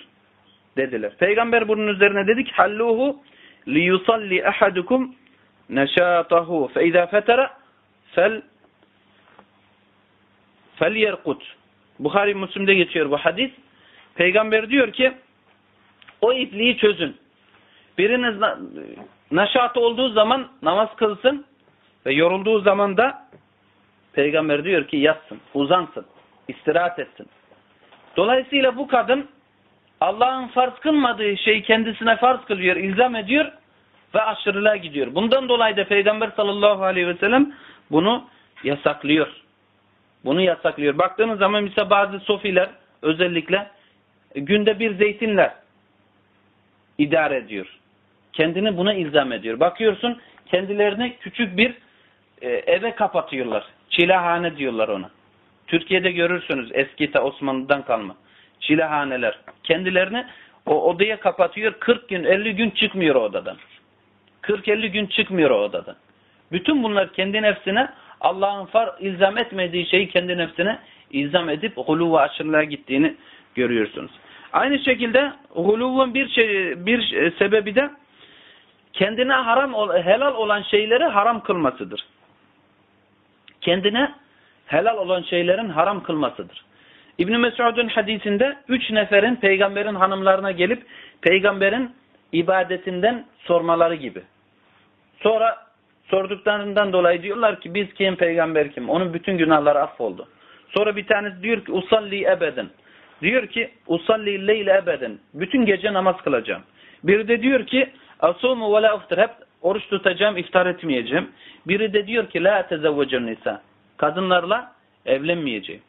Dediler. Peygamber bunun üzerine dedi ki halluhu li yusalli ahadukum neşatahu fe izâ fetere fel fel yerkut. Bukhari Müslim'de geçiyor bu hadis. Peygamber diyor ki o ipliği çözün. Biriniz naşat olduğu zaman namaz kılsın ve yorulduğu zaman da Peygamber diyor ki yatsın, uzansın, istirahat etsin. Dolayısıyla bu kadın Allah'ın farz kılmadığı şeyi kendisine farz kılıyor, ilzam ediyor ve aşırılığa gidiyor. Bundan dolayı da Peygamber sallallahu aleyhi ve sellem bunu yasaklıyor. Bunu yasaklıyor. Baktığınız zaman mesela bazı sofiler özellikle günde bir zeytinler idare ediyor. Kendini buna ilzam ediyor. Bakıyorsun kendilerini küçük bir e, eve kapatıyorlar. Çilehane diyorlar ona. Türkiye'de görürsünüz eski ta Osmanlı'dan kalma. Çilehaneler. Kendilerini o odaya kapatıyor. 40 gün 50 gün çıkmıyor o odadan. 40-50 gün çıkmıyor o odadan. Bütün bunlar kendi nefsine Allah'ın far ilzam etmediği şeyi kendi nefsine ilzam edip hulu aşırılığa gittiğini görüyorsunuz. Aynı şekilde huluvun bir şey, bir sebebi de kendine haram helal olan şeyleri haram kılmasıdır. Kendine helal olan şeylerin haram kılmasıdır. İbn Mesud'un hadisinde üç neferin peygamberin hanımlarına gelip peygamberin ibadetinden sormaları gibi. Sonra sorduklarından dolayı diyorlar ki biz kim peygamber kim? Onun bütün günahları affoldu. Sonra bir tanesi diyor ki usalli ebeden. Diyor ki usalli leyle ebeden. Bütün gece namaz kılacağım. Biri de diyor ki asumu ve la uftir. Hep oruç tutacağım, iftar etmeyeceğim. Biri de diyor ki la tezevvecun nisa. Kadınlarla evlenmeyeceğim.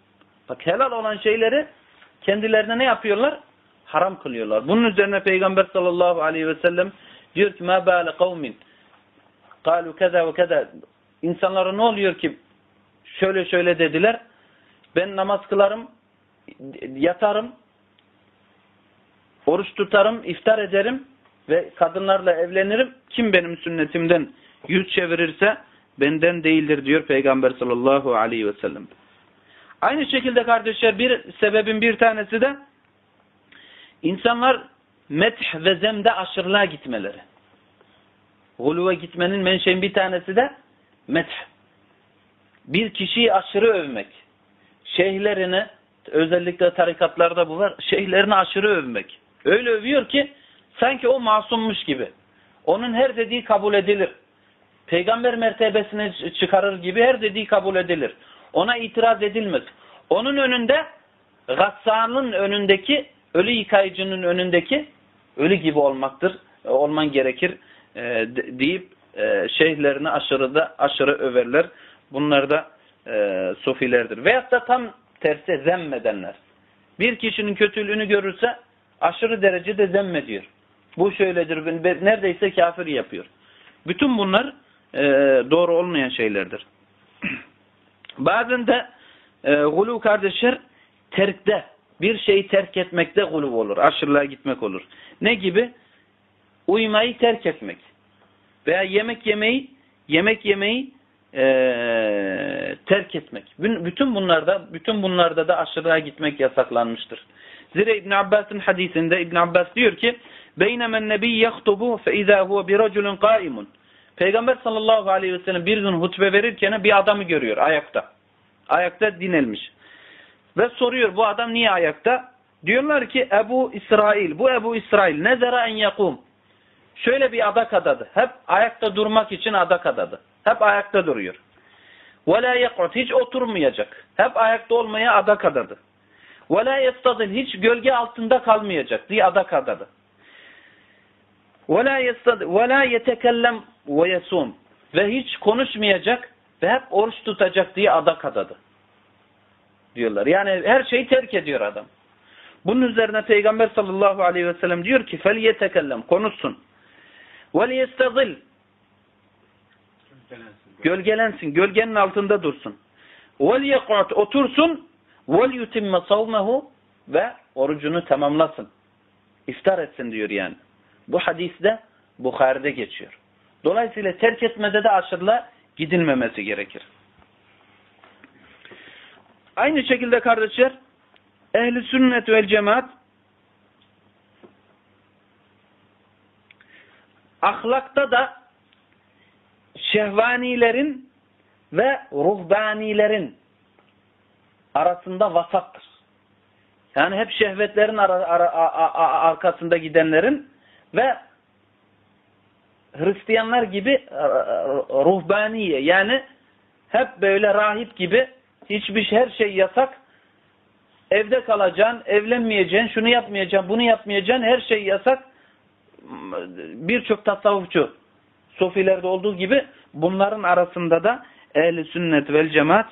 Bak helal olan şeyleri kendilerine ne yapıyorlar? Haram kılıyorlar. Bunun üzerine Peygamber sallallahu aleyhi ve sellem diyor ki ma bâle kavmin kalu keza ve keza insanlara ne oluyor ki şöyle şöyle dediler ben namaz kılarım yatarım oruç tutarım iftar ederim ve kadınlarla evlenirim kim benim sünnetimden yüz çevirirse benden değildir diyor Peygamber sallallahu aleyhi ve sellem. Aynı şekilde kardeşler bir sebebin bir tanesi de insanlar meth ve zemde aşırılığa gitmeleri. Guluva gitmenin menşein bir tanesi de meth. Bir kişiyi aşırı övmek. Şeyhlerini özellikle tarikatlarda bu var. Şeyhlerini aşırı övmek. Öyle övüyor ki sanki o masummuş gibi. Onun her dediği kabul edilir. peygamber mertebesine çıkarır gibi her dediği kabul edilir. Ona itiraz edilmez. Onun önünde gassanın önündeki ölü yıkayıcının önündeki ölü gibi olmaktır. e, Olman gerekir e, de- deyip e, şeyhlerini aşırı da aşırı överler. Bunlar da e, sofilerdir. Veyahut da tam tersi zemmedenler. Bir kişinin kötülüğünü görürse aşırı derecede zemmediyor. Bu şöyledir, neredeyse kafir yapıyor. Bütün bunlar e, doğru olmayan şeylerdir. Bazen de e, gulu kardeşler terkte, bir şeyi terk etmekte gulu olur. Aşırılığa gitmek olur. Ne gibi? Uyumayı terk etmek. Veya yemek yemeyi, yemek yemeyi e, terk etmek. Bütün bunlarda, bütün bunlarda da aşırıya gitmek yasaklanmıştır. Zira İbn Abbas'ın hadisinde İbn Abbas diyor ki: "Beynemen nebi yahtubu fe iza huve bir raculun qaimun." Peygamber sallallahu aleyhi ve sellem bir gün hutbe verirken bir adamı görüyor ayakta. Ayakta dinelmiş. Ve soruyor bu adam niye ayakta? Diyorlar ki Ebu İsrail. Bu Ebu İsrail. Nezera en yakum. Şöyle bir adak adadı. Hep ayakta durmak için adak adadı. Hep ayakta duruyor. Ve la yek'ud. Hiç oturmayacak. Hep ayakta olmaya adak adadı. Ve la yestadil. Hiç gölge altında kalmayacak diye adak adadı. Ve la yestadil. Ve hiç konuşmayacak ve hep oruç tutacak diye adak adadı. Diyorlar. Yani her şeyi terk ediyor adam. Bunun üzerine Peygamber sallallahu aleyhi ve sellem diyor ki yetekellem konuşsun. Yestazil Gölgelensin. gölgenin altında dursun. Yek'ud otursun, yutimme savmehu ve orucunu tamamlasın. İftar etsin diyor yani. Bu hadiste Bukhari'de geçiyor. Dolayısıyla terk etmede de aşırıla gidilmemesi gerekir. Aynı şekilde kardeşler ehli sünnet vel cemaat ahlakta da şehvanilerin ve ruhbanilerin arasında vasattır. Yani hep şehvetlerin ara, ara, a, a, arkasında gidenlerin ve Hristiyanlar gibi e, ruhbaniye yani hep böyle rahip gibi hiçbir her şey yasak. Evde kalacaksın, evlenmeyeceksin, şunu yapmayacaksın, bunu yapmayacaksın, her şey yasak. Birçok tasavvufçu sofilerde olduğu gibi bunların arasında da ehli sünnet vel cemaat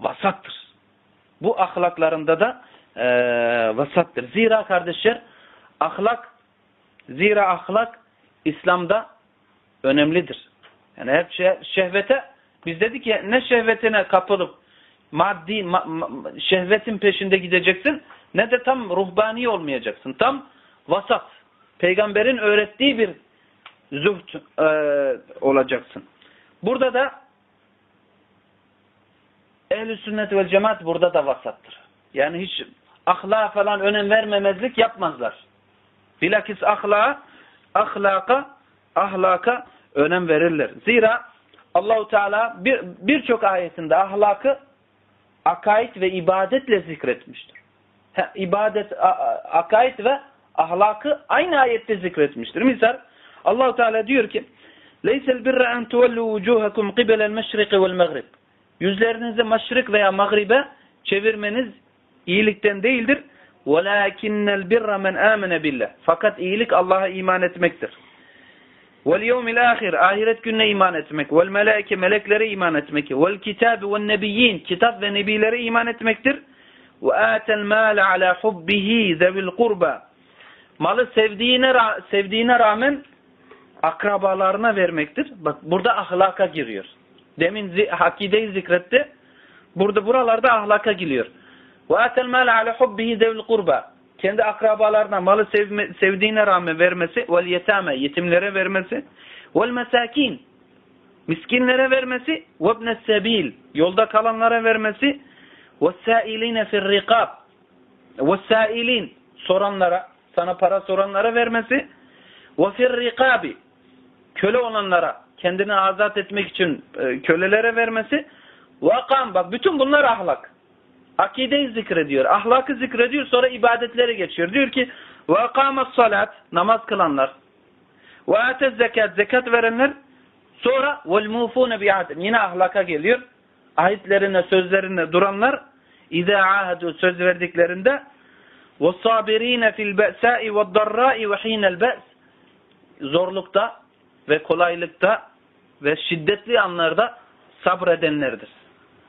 vasattır. Bu ahlaklarında da e, vasattır. Zira kardeşler ahlak zira ahlak İslam'da önemlidir. Yani hep şeh, şehvete biz dedik ya ne şehvetine kapılıp maddi ma, ma, şehvetin peşinde gideceksin ne de tam ruhbani olmayacaksın. Tam vasat. Peygamberin öğrettiği bir zühd e, olacaksın. Burada da ehl-i sünnet ve cemaat burada da vasattır. Yani hiç ahlaka falan önem vermemezlik yapmazlar. Bilakis ahlaka, ahlaka, ahlaka önem verirler. Zira Allahu Teala bir birçok ayetinde ahlakı akaid ve ibadetle zikretmiştir. Ha, ibadet, akaid ve ahlakı aynı ayette zikretmiştir. Misal Allahu Teala diyor ki: "Leysel birra en tuvellu vucuhakum qibela'l meşrik ve'l mağrib." Yüzlerinizi meşrik veya mağribe çevirmeniz iyilikten değildir. وَلَاكِنَّ الْبِرَّ مَنْ آمَنَ بِاللّٰهِ Fakat iyilik Allah'a iman etmektir. وَالْيَوْمِ الْآخِرِ Ahiret gününe iman etmek. وَالْمَلَائِكَ Meleklere iman etmek. وَالْكِتَابِ وَالنَّبِيِّينَ Kitap ve nebilere iman etmektir. وَآتَ الْمَالَ عَلَى حُبِّهِ ذَوِ الْقُرْبَى Malı sevdiğine, sevdiğine rağmen akrabalarına vermektir. Bak burada ahlaka giriyor. Demin akideyi zikretti. Burada buralarda ahlaka giriyor. وَاَتَ الْمَالَ عَلَى حُبِّهِ ذَوِ الْقُرْبَى Kendi akrabalarına malı sevme, sevdiğine rağmen vermesi. وَالْيَتَامَ Yetimlere vermesi. وَالْمَسَاكِينَ Miskinlere vermesi. وَابْنَ السَّب۪يلِ Yolda kalanlara vermesi. وَالسَّائِلِينَ فِي الرِّقَابِ وَالسَّائِلِينَ Soranlara, sana para soranlara vermesi. وَفِي الرِّقَابِ Köle olanlara, kendini azat etmek için e, kölelere vermesi. وَاقَامْ Bak bütün bunlar ahlak. Akideyi zikrediyor. Ahlakı zikrediyor. Sonra ibadetlere geçiyor. Diyor ki وَاقَامَ salat Namaz kılanlar. وَاَتَ zekat Zekat verenler Sonra vel mufune bi'adim. Yine ahlaka geliyor. Ahitlerine, sözlerine duranlar İza ahadu söz verdiklerinde ve sabirine fil be'sai ve darrai ve hinel be's zorlukta ve kolaylıkta ve şiddetli anlarda sabredenlerdir.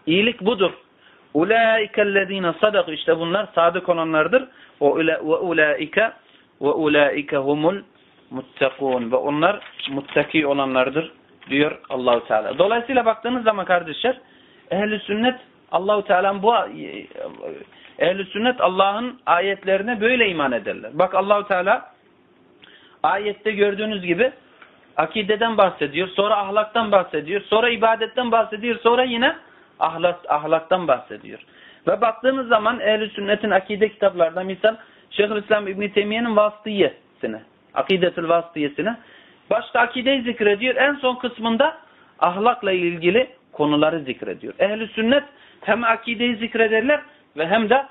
İyilik budur. Ulaikellezine sadaku işte bunlar sadık olanlardır. Ve ulaike ve ulaike humul muttakun ve onlar muttaki olanlardır diyor Allahu Teala. Dolayısıyla baktığınız zaman kardeşler ehli sünnet Allahu Teala bu ehli sünnet Allah'ın ayetlerine böyle iman ederler. Bak Allahu Teala ayette gördüğünüz gibi akideden bahsediyor, sonra ahlaktan bahsediyor, sonra ibadetten bahsediyor, sonra yine ahlak, ahlaktan bahsediyor. Ve baktığımız zaman ehl sünnetin akide kitaplarında misal Şeyhülislam İbn Teymiye'nin vasıtiyesine, akidetül vasıtiyesine başta akideyi zikrediyor. En son kısmında ahlakla ilgili konuları zikrediyor. Ehl-i sünnet hem akideyi zikrederler ve hem de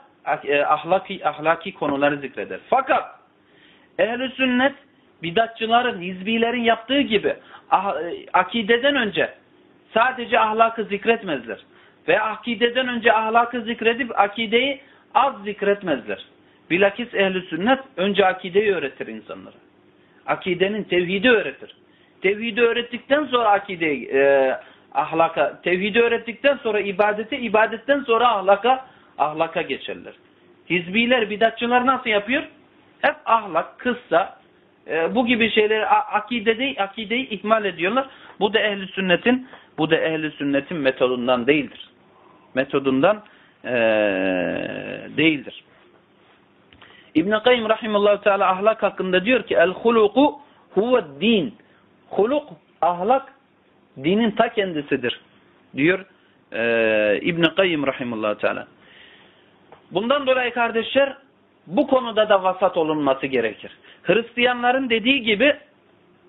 e, ahlaki, ahlaki konuları zikreder. Fakat ehl-i sünnet bidatçıların, hizbilerin yaptığı gibi ah, e, akideden önce sadece ahlakı zikretmezler. Ve akideden önce ahlakı zikredip akideyi az zikretmezler. Bilakis ehli sünnet önce akideyi öğretir insanlara. Akidenin tevhidi öğretir. Tevhidi öğrettikten sonra akideyi, e, ahlaka, tevhidi öğrettikten sonra ibadeti, ibadetten sonra ahlaka, ahlaka geçerler. Hizbiler, bidatçılar nasıl yapıyor? Hep ahlak, kıssa, e, bu gibi şeyleri akideyi, akideyi ihmal ediyorlar. Bu da ehli sünnetin, bu da ehli sünnetin metodundan değildir. Metodundan e, değildir. İbn Kayyim rahimehullah teala ahlak hakkında diyor ki el huluku huve din. Huluk ahlak dinin ta kendisidir. Diyor e, İbn Kayyim rahimehullah teala. Bundan dolayı kardeşler bu konuda da vasat olunması gerekir. Hristiyanların dediği gibi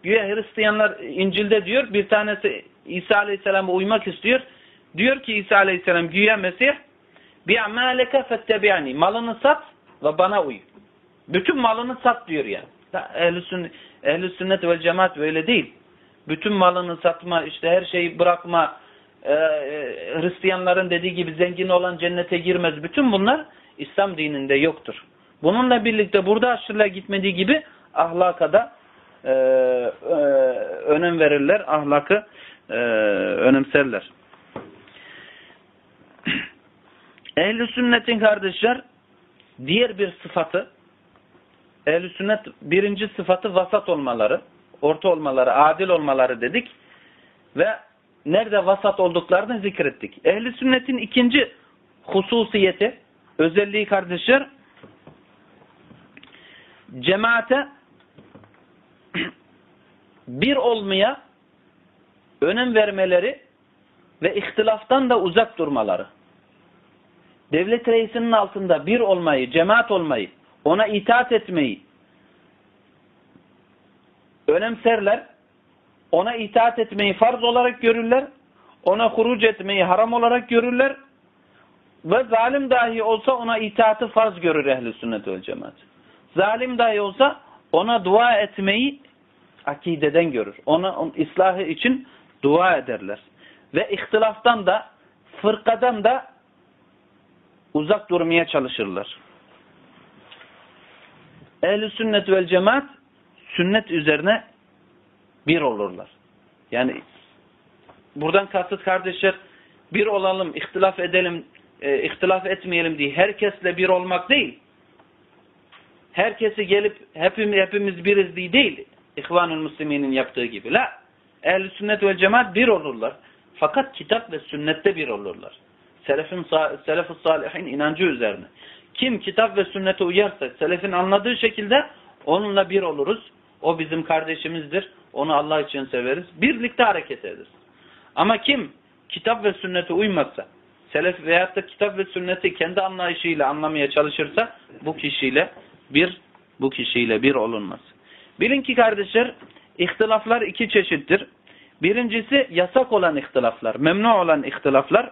güya Hristiyanlar İncil'de diyor bir tanesi İsa Aleyhisselam'a uymak istiyor. Diyor ki İsa Aleyhisselam güya Mesih bi'amaleke fettebi'ani malını sat ve bana uy. Bütün malını sat diyor yani. Ehl-i sünnet, ehl sünnet ve cemaat böyle değil. Bütün malını satma, işte her şeyi bırakma, e, e, Hristiyanların dediği gibi zengin olan cennete girmez. Bütün bunlar İslam dininde yoktur. Bununla birlikte burada aşırıya gitmediği gibi ahlaka da e, e, önem verirler. Ahlakı e, önemserler. Ehl-i sünnetin kardeşler diğer bir sıfatı ehl sünnet birinci sıfatı vasat olmaları, orta olmaları, adil olmaları dedik ve nerede vasat olduklarını zikrettik. Ehli sünnetin ikinci hususiyeti, özelliği kardeşler cemaate bir olmaya önem vermeleri ve ihtilaftan da uzak durmaları. Devlet reisinin altında bir olmayı, cemaat olmayı, ona itaat etmeyi önemserler. Ona itaat etmeyi farz olarak görürler. Ona huruc etmeyi haram olarak görürler. Ve zalim dahi olsa ona itaati farz görür ehli sünnet vel cemaat. Zalim dahi olsa ona dua etmeyi akideden görür. Ona onun ıslahı için dua ederler. Ve ihtilaftan da fırkadan da uzak durmaya çalışırlar. Ehl-i sünnet vel cemaat sünnet üzerine bir olurlar. Yani buradan kasıt kardeşler bir olalım, ihtilaf edelim, e, ihtilaf etmeyelim diye herkesle bir olmak değil. Herkesi gelip hepimiz, hepimiz biriz diye değil. İhvanül Müslümin'in yaptığı gibi. La. Ehl-i sünnet ve cemaat bir olurlar. Fakat kitap ve sünnette bir olurlar. Selefin, selef salihin inancı üzerine. Kim kitap ve sünnete uyarsa, selefin anladığı şekilde onunla bir oluruz. O bizim kardeşimizdir. Onu Allah için severiz. Birlikte hareket ederiz. Ama kim kitap ve sünnete uymazsa, selef veyahut da kitap ve sünneti kendi anlayışıyla anlamaya çalışırsa bu kişiyle bir bu kişiyle bir olunmaz. Bilin ki kardeşler ihtilaflar iki çeşittir. Birincisi yasak olan ihtilaflar, memnu olan ihtilaflar.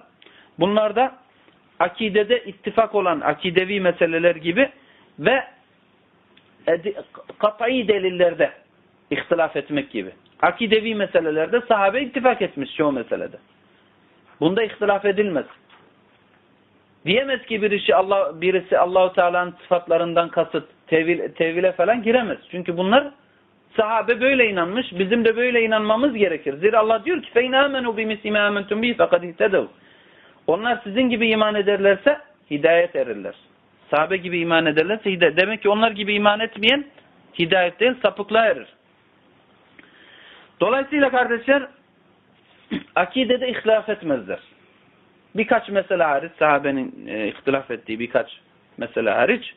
Bunlarda akidede ittifak olan akidevi meseleler gibi ve kat'i delillerde ihtilaf etmek gibi. Akidevi meselelerde sahabe ittifak etmiş çoğu meselede. Bunda ihtilaf edilmez. Diyemez ki birisi Allah birisi Allahu Teala'nın sıfatlarından kasıt tevil tevile falan giremez. Çünkü bunlar sahabe böyle inanmış, bizim de böyle inanmamız gerekir. Zira Allah diyor ki fe in amenu bi misli ma amantum bi fekad ihtedev. Onlar sizin gibi iman ederlerse hidayet erirler. Sahabe gibi iman ederlerse hidayet. Demek ki onlar gibi iman etmeyen hidayet değil sapıklığa erir. Dolayısıyla kardeşler akidede ihtilaf etmezler. Birkaç mesele hariç, sahabenin e, ihtilaf ettiği birkaç mesele hariç,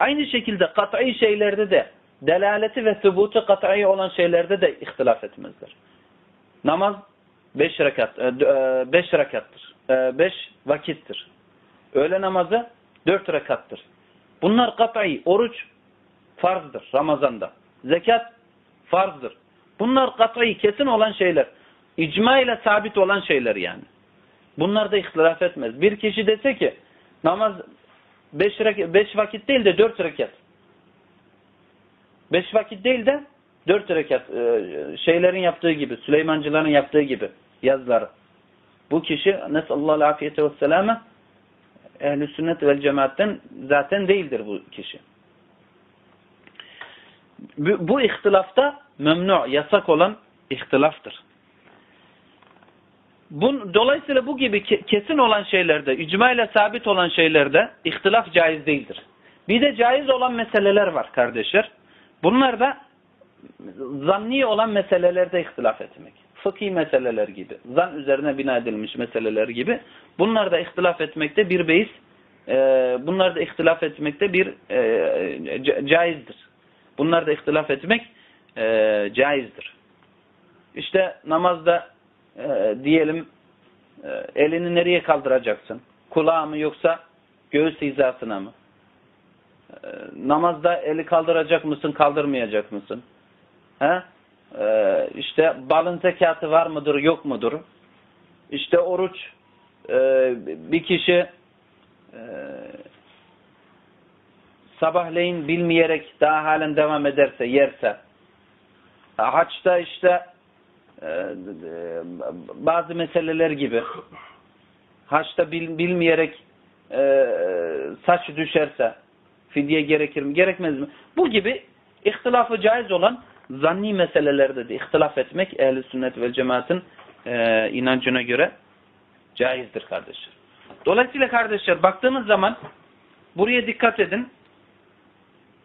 aynı şekilde kat'i şeylerde de, delaleti ve sübutu kat'i olan şeylerde de ihtilaf etmezler. Namaz beş rekat, e, e rekattır. E, beş vakittir. Öğle namazı dört rekattır. Bunlar kat'i, oruç farzdır Ramazan'da. Zekat farzdır. Bunlar kat'i, kesin olan şeyler. İcma ile sabit olan şeyler yani. Bunlar da ihtilaf etmez. Bir kişi dese ki namaz beş, beş vakit değil de dört rekat. Beş vakit değil de dört rekat. E, şeylerin yaptığı gibi, Süleymancıların yaptığı gibi yazları. Bu kişi nesallallahu afiyete ve selame ehl sünnet vel cemaatten zaten değildir bu kişi. Bu, bu ihtilafta memnu, yasak olan ihtilaftır. Bu, dolayısıyla bu gibi kesin olan şeylerde, icma ile sabit olan şeylerde ihtilaf caiz değildir. Bir de caiz olan meseleler var kardeşler. Bunlar da zanni olan meselelerde ihtilaf etmek. Fıkhi meseleler gibi, zan üzerine bina edilmiş meseleler gibi. Bunlar da ihtilaf etmekte bir beis, e, bunlar da ihtilaf etmekte bir e, caizdir. Bunlar da ihtilaf etmek e, caizdir. İşte namazda e, diyelim e, elini nereye kaldıracaksın? Kulağa mı yoksa göğüs hizasına mı? E, namazda eli kaldıracak mısın, kaldırmayacak mısın? He? E, işte balın zekatı var mıdır, yok mudur? İşte oruç e, bir kişi e, sabahleyin bilmeyerek daha halen devam ederse, yerse haçta işte ee, bazı meseleler gibi haçta bil, bilmeyerek e, saç düşerse fidye gerekir mi gerekmez mi? Bu gibi ihtilafı caiz olan zanni meselelerde de ihtilaf etmek ehl sünnet ve cemaatin e, inancına göre caizdir kardeşler. Dolayısıyla kardeşler baktığımız zaman buraya dikkat edin.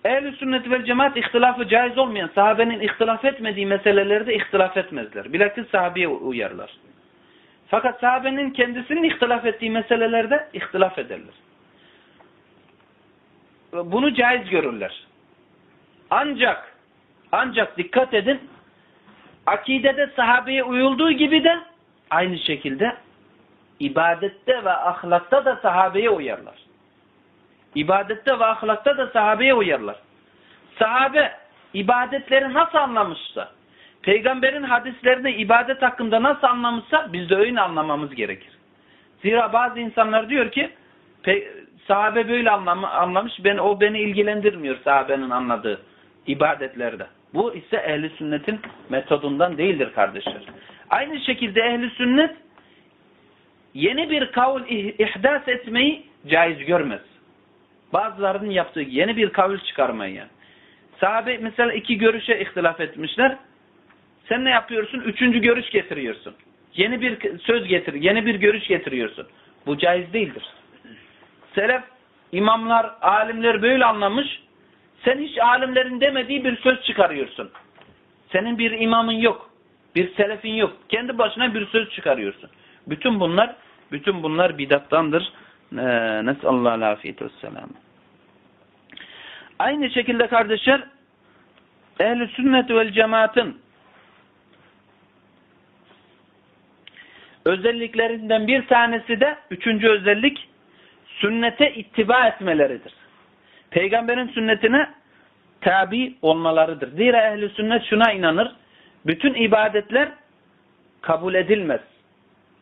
Ehl-i sünnet vel cemaat ihtilafı caiz olmayan, sahabenin ihtilaf etmediği meselelerde ihtilaf etmezler. Bilakis sahabeye uyarlar. Fakat sahabenin kendisinin ihtilaf ettiği meselelerde ihtilaf ederler. Bunu caiz görürler. Ancak ancak dikkat edin akidede sahabeye uyulduğu gibi de aynı şekilde ibadette ve ahlakta da sahabeye uyarlar. İbadette ve ahlakta da sahabeye uyarlar. Sahabe ibadetleri nasıl anlamışsa, peygamberin hadislerini ibadet hakkında nasıl anlamışsa biz de öyle anlamamız gerekir. Zira bazı insanlar diyor ki sahabe böyle anlamış, ben o beni ilgilendirmiyor sahabenin anladığı ibadetlerde. Bu ise ehli sünnetin metodundan değildir kardeşler. Aynı şekilde ehli sünnet yeni bir kavul ihdas etmeyi caiz görmez. Bazılarının yaptığı yeni bir kavil çıkarmayı yani. Sahabe mesela iki görüşe ihtilaf etmişler. Sen ne yapıyorsun? Üçüncü görüş getiriyorsun. Yeni bir söz getir, yeni bir görüş getiriyorsun. Bu caiz değildir. Selef, imamlar, alimler böyle anlamış. Sen hiç alimlerin demediği bir söz çıkarıyorsun. Senin bir imamın yok. Bir selefin yok. Kendi başına bir söz çıkarıyorsun. Bütün bunlar bütün bunlar bidattandır. Ee, Nesallallahu afiyet vesselam. Aynı şekilde kardeşler ehl sünnet vel cemaatın özelliklerinden bir tanesi de üçüncü özellik sünnete ittiba etmeleridir. Peygamberin sünnetine tabi olmalarıdır. Zira ehli sünnet şuna inanır. Bütün ibadetler kabul edilmez.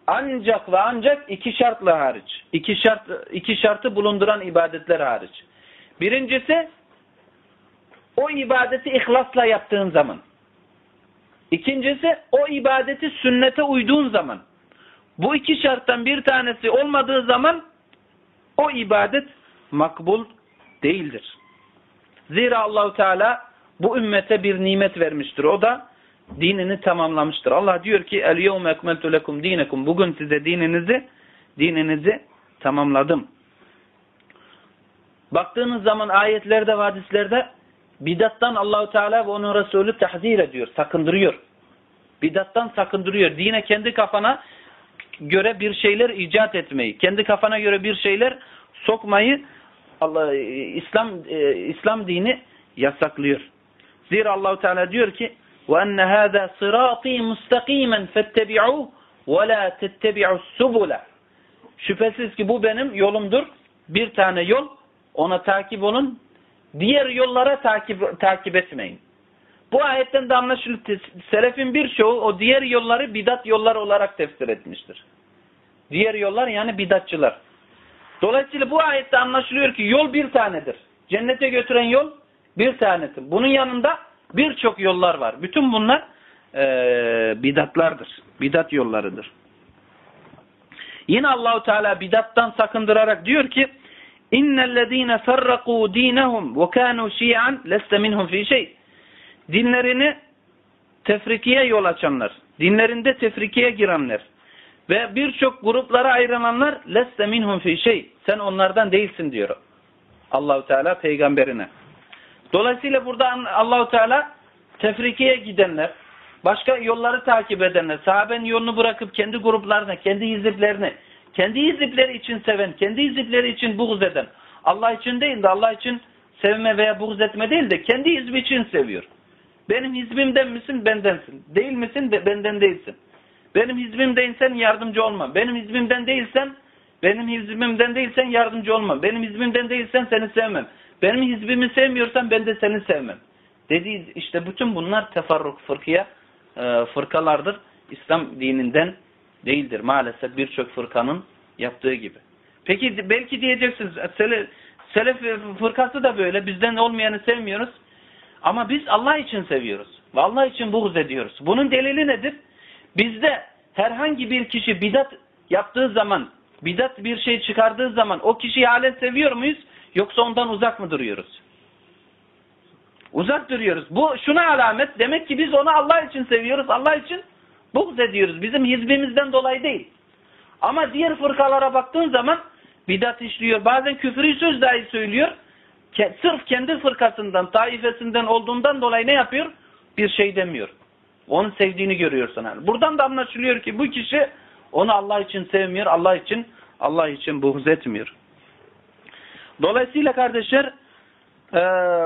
Ancak ve ancak iki şartla hariç. İki, şart, iki şartı bulunduran ibadetler hariç. Birincisi o ibadeti ihlasla yaptığın zaman. İkincisi o ibadeti sünnete uyduğun zaman. Bu iki şarttan bir tanesi olmadığı zaman o ibadet makbul değildir. Zira Allahu Teala bu ümmete bir nimet vermiştir. O da dinini tamamlamıştır. Allah diyor ki el yevme ekmeltu lekum dinekum. Bugün size dininizi dininizi tamamladım. Baktığınız zaman ayetlerde hadislerde bidattan Allahu Teala ve onun Resulü tahzir ediyor, sakındırıyor. Bidattan sakındırıyor. Dine kendi kafana göre bir şeyler icat etmeyi, kendi kafana göre bir şeyler sokmayı Allah İslam e, İslam dini yasaklıyor. Zira Allahu Teala diyor ki: "Ve enne hâzâ sırâtî mustakîmen fettebi'û ve lâ tettebi'us subula." Şüphesiz ki bu benim yolumdur. Bir tane yol, ona takip olun. Diğer yollara takip takip etmeyin. Bu ayetten de anlaşılıyor. Selefin birçoğu o diğer yolları bidat yolları olarak tefsir etmiştir. Diğer yollar yani bidatçılar. Dolayısıyla bu ayette anlaşılıyor ki yol bir tanedir. Cennete götüren yol bir tanedir. Bunun yanında birçok yollar var. Bütün bunlar e, bidatlardır. Bidat yollarıdır. Yine Allahu Teala bidattan sakındırarak diyor ki İnnellezîne ferrakû dînehum ve kânû şî'an leste minhum fî şey. Dinlerini tefrikiye yol açanlar, dinlerinde tefrikiye girenler ve birçok gruplara ayrılanlar leste minhum fi şey. Sen onlardan değilsin diyor. Allahu Teala peygamberine. Dolayısıyla burada Allahu Teala tefrikeye gidenler, başka yolları takip edenler, sahabenin yolunu bırakıp kendi gruplarına, kendi hiziplerini, kendi hizipleri için seven, kendi hizipleri için buğz eden, Allah için değil de Allah için sevme veya buğz etme değil de kendi hizbi için seviyor. Benim hizbimden misin? Bendensin. Değil misin? Benden değilsin. Benim hizbimdeysen yardımcı olma. Benim hizbimden değilsen benim hizbimden değilsen yardımcı olma. Benim hizbimden değilsen seni sevmem. Benim hizbimi sevmiyorsan ben de seni sevmem. Dediği işte bütün bunlar teferruk fırkıya e, fırkalardır. İslam dininden değildir. Maalesef birçok fırkanın yaptığı gibi. Peki belki diyeceksiniz Selef, Selef fırkası da böyle. Bizden olmayanı sevmiyoruz. Ama biz Allah için seviyoruz. Ve Allah için buğz ediyoruz. Bunun delili nedir? Bizde herhangi bir kişi bidat yaptığı zaman, bidat bir şey çıkardığı zaman o kişiyi halen seviyor muyuz? Yoksa ondan uzak mı duruyoruz? Uzak duruyoruz. Bu şuna alamet. Demek ki biz onu Allah için seviyoruz. Allah için buğz ediyoruz. Bizim hizbimizden dolayı değil. Ama diğer fırkalara baktığın zaman bidat işliyor. Bazen küfrü söz dahi söylüyor. Sırf kendi fırkasından, taifesinden olduğundan dolayı ne yapıyor? Bir şey demiyor. Onun sevdiğini görüyorsun. Yani. Buradan da anlaşılıyor ki bu kişi onu Allah için sevmiyor, Allah için Allah için buğz etmiyor. Dolayısıyla kardeşler e,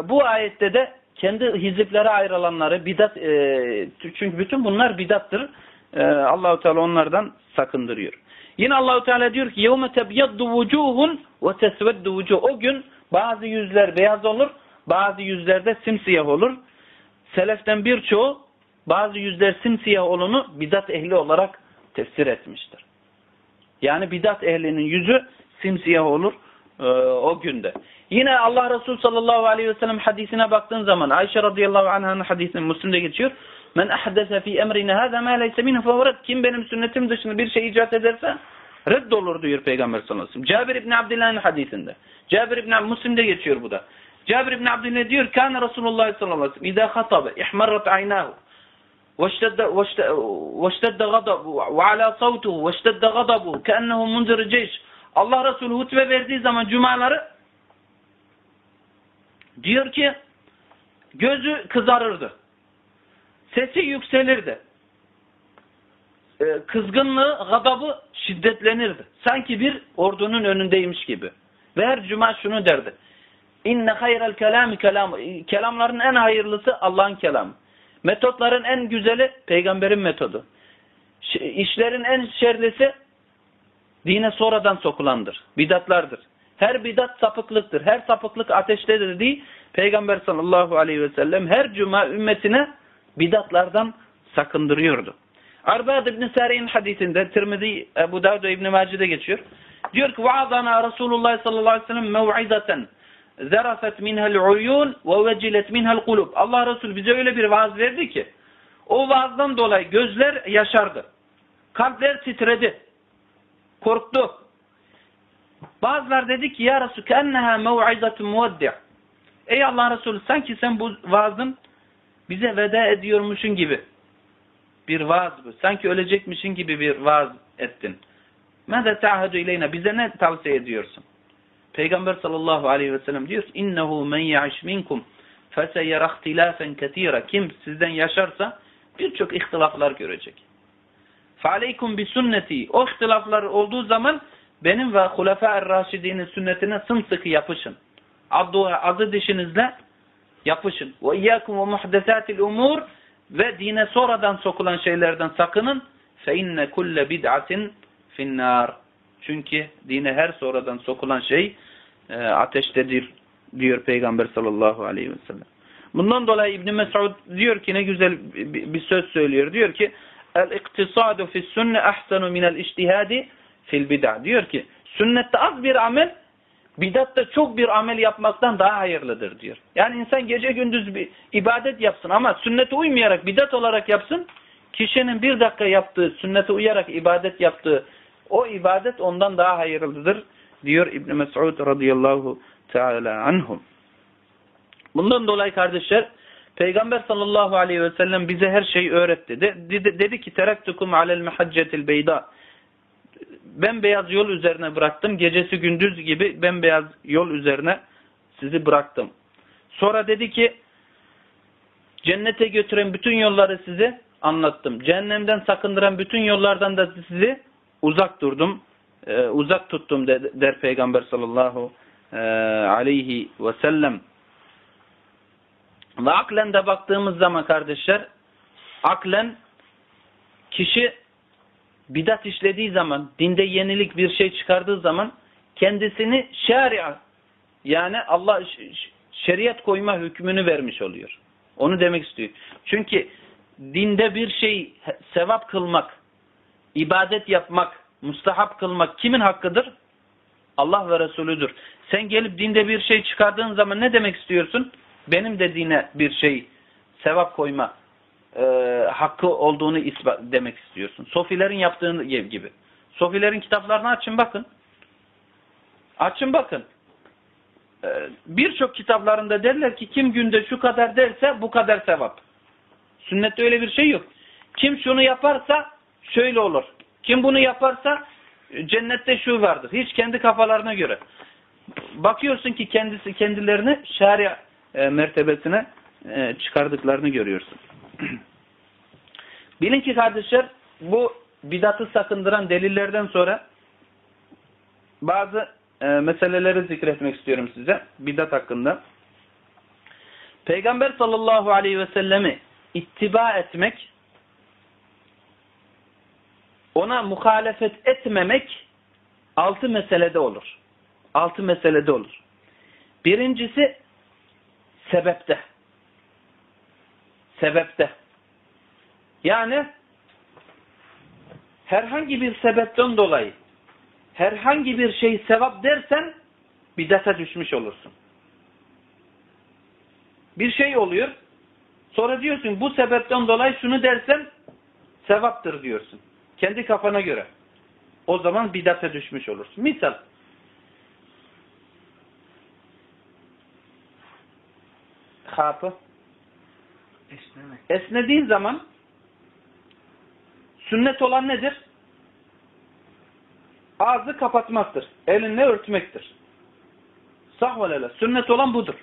bu ayette de kendi hiziplere ayrılanları bidat e, çünkü bütün bunlar bidattır. E, Allahu Teala onlardan sakındırıyor. Yine Allahu Teala diyor ki yevme tebyaddu vucuhun ve tesveddu vucuh. O gün bazı yüzler beyaz olur, bazı yüzlerde simsiyah olur. Seleften birçoğu bazı yüzler simsiyah olunu bidat ehli olarak tefsir etmiştir. Yani bidat ehlinin yüzü simsiyah olur e, o günde. Yine Allah Resulü sallallahu aleyhi ve sellem hadisine baktığın zaman Ayşe radıyallahu anh'ın hadisinin Müslim'de geçiyor. Men ahdese fi emrine hâzâ mâ leyse minhu. Kim benim sünnetim dışında bir şey icat ederse reddolur diyor Peygamber sallallahu aleyhi ve sellem. Cabir İbni Abdillah'ın hadisinde. Cabir İbni Müslim'de geçiyor bu da. Cabir İbni Abdillah diyor Kâne Resulullah sallallahu aleyhi ve sellem İzâ hatabe ihmarrat aynâhu واشتد واشتد غضب وعلى صوته واشتد غضبه كأنه منذر جيش Allah Resulü hutbe verdiği zaman cumaları diyor ki gözü kızarırdı. Sesi yükselirdi. Kızgınlığı, gadabı şiddetlenirdi. Sanki bir ordunun önündeymiş gibi. Ve her cuma şunu derdi. İnne hayral kelami kelam. Kelamların en hayırlısı Allah'ın kelamı. Metotların en güzeli peygamberin metodu. İşlerin en şerlisi dine sonradan sokulandır. Bidatlardır. Her bidat sapıklıktır. Her sapıklık ateştedir diye Peygamber sallallahu aleyhi ve sellem her cuma ümmetine bidatlardan sakındırıyordu. Arbad İbn Sari'nin hadisinde Tirmizi, Ebu Davud ve İbn Mace'de geçiyor. Diyor ki vaazana Resulullah sallallahu aleyhi ve sellem mev'izaten zerafet minhel uyun ve vecilet minhel kulub. Allah Resulü bize öyle bir vaaz verdi ki O vaazdan dolayı gözler yaşardı. Kalpler titredi. Korktu. Bazılar dedi ki ya Resul kenneha mev'izatun muveddi' Ey Allah Resulü sanki sen bu vaazın bize veda ediyormuşun gibi. Bir vaaz bu. Sanki ölecekmişin gibi bir vaaz ettin. Mâze ta'hadu ileyna. Bize ne tavsiye ediyorsun? Peygamber sallallahu aleyhi ve sellem diyor innehu men ya'iş minkum feseyera ihtilafen ketira. Kim sizden yaşarsa birçok ihtilaflar görecek. Fealeykum bi sünneti. O ihtilaflar olduğu zaman benim ve Hulefâ-er Raşidî'nin sünnetine sımsıkı yapışın. Adı dişinizle yapışın. Ve iyyâkum ve muhdesâtil umur ve dine sonradan sokulan şeylerden sakının. Fe inne kulle bid'atin finnâr. Çünkü dine her sonradan sokulan şey e, ateştedir diyor Peygamber sallallahu aleyhi ve sellem. Bundan dolayı İbn Mesud diyor ki ne güzel bir, söz söylüyor. Diyor ki el-iktisadu fis sünne ahsanu minel iştihadi fil bid'a. Diyor ki sünnette az bir amel bidatta çok bir amel yapmaktan daha hayırlıdır diyor. Yani insan gece gündüz bir ibadet yapsın ama sünnete uymayarak bidat olarak yapsın. Kişinin bir dakika yaptığı, sünnete uyarak ibadet yaptığı o ibadet ondan daha hayırlıdır diyor İbn Mesud radıyallahu teala anhum. Bundan dolayı kardeşler Peygamber sallallahu aleyhi ve sellem bize her şeyi öğretti. De, dedi, dedi ki teraktukum alel mehaccetil beyda. Ben beyaz yol üzerine bıraktım. Gecesi gündüz gibi ben beyaz yol üzerine sizi bıraktım. Sonra dedi ki cennete götüren bütün yolları size anlattım. Cehennemden sakındıran bütün yollardan da sizi uzak durdum. E, uzak tuttum der, der Peygamber sallallahu e, aleyhi ve sellem. Ve aklen de baktığımız zaman kardeşler aklen kişi bidat işlediği zaman, dinde yenilik bir şey çıkardığı zaman kendisini şeria yani Allah şeriat koyma hükmünü vermiş oluyor. Onu demek istiyor. Çünkü dinde bir şey sevap kılmak, ibadet yapmak, mustahap kılmak kimin hakkıdır? Allah ve Resulüdür. Sen gelip dinde bir şey çıkardığın zaman ne demek istiyorsun? Benim dediğine bir şey sevap koyma e, hakkı olduğunu ispat demek istiyorsun. Sofilerin yaptığını gibi. Sofilerin kitaplarını açın bakın. Açın bakın. E, Birçok kitaplarında derler ki kim günde şu kadar derse bu kadar sevap. Sünnette öyle bir şey yok. Kim şunu yaparsa şöyle olur. Kim bunu yaparsa cennette şu vardır. Hiç kendi kafalarına göre. Bakıyorsun ki kendisi kendilerini şaria e, mertebesine e, çıkardıklarını görüyorsun. Bilin ki kardeşler bu bidatı sakındıran delillerden sonra bazı e, meseleleri zikretmek istiyorum size bidat hakkında. Peygamber sallallahu aleyhi ve sellemi ittiba etmek ona muhalefet etmemek altı meselede olur. Altı meselede olur. Birincisi sebepte. Sebepte. Yani herhangi bir sebepten dolayı herhangi bir şey sevap dersen bidata düşmüş olursun. Bir şey oluyor. Sonra diyorsun bu sebepten dolayı şunu dersen sevaptır diyorsun. Kendi kafana göre. O zaman bidata düşmüş olursun. Misal hapı Esnemek. esnediğin zaman sünnet olan nedir? Ağzı kapatmaktır. Elinle örtmektir. Sah ve Sünnet olan budur.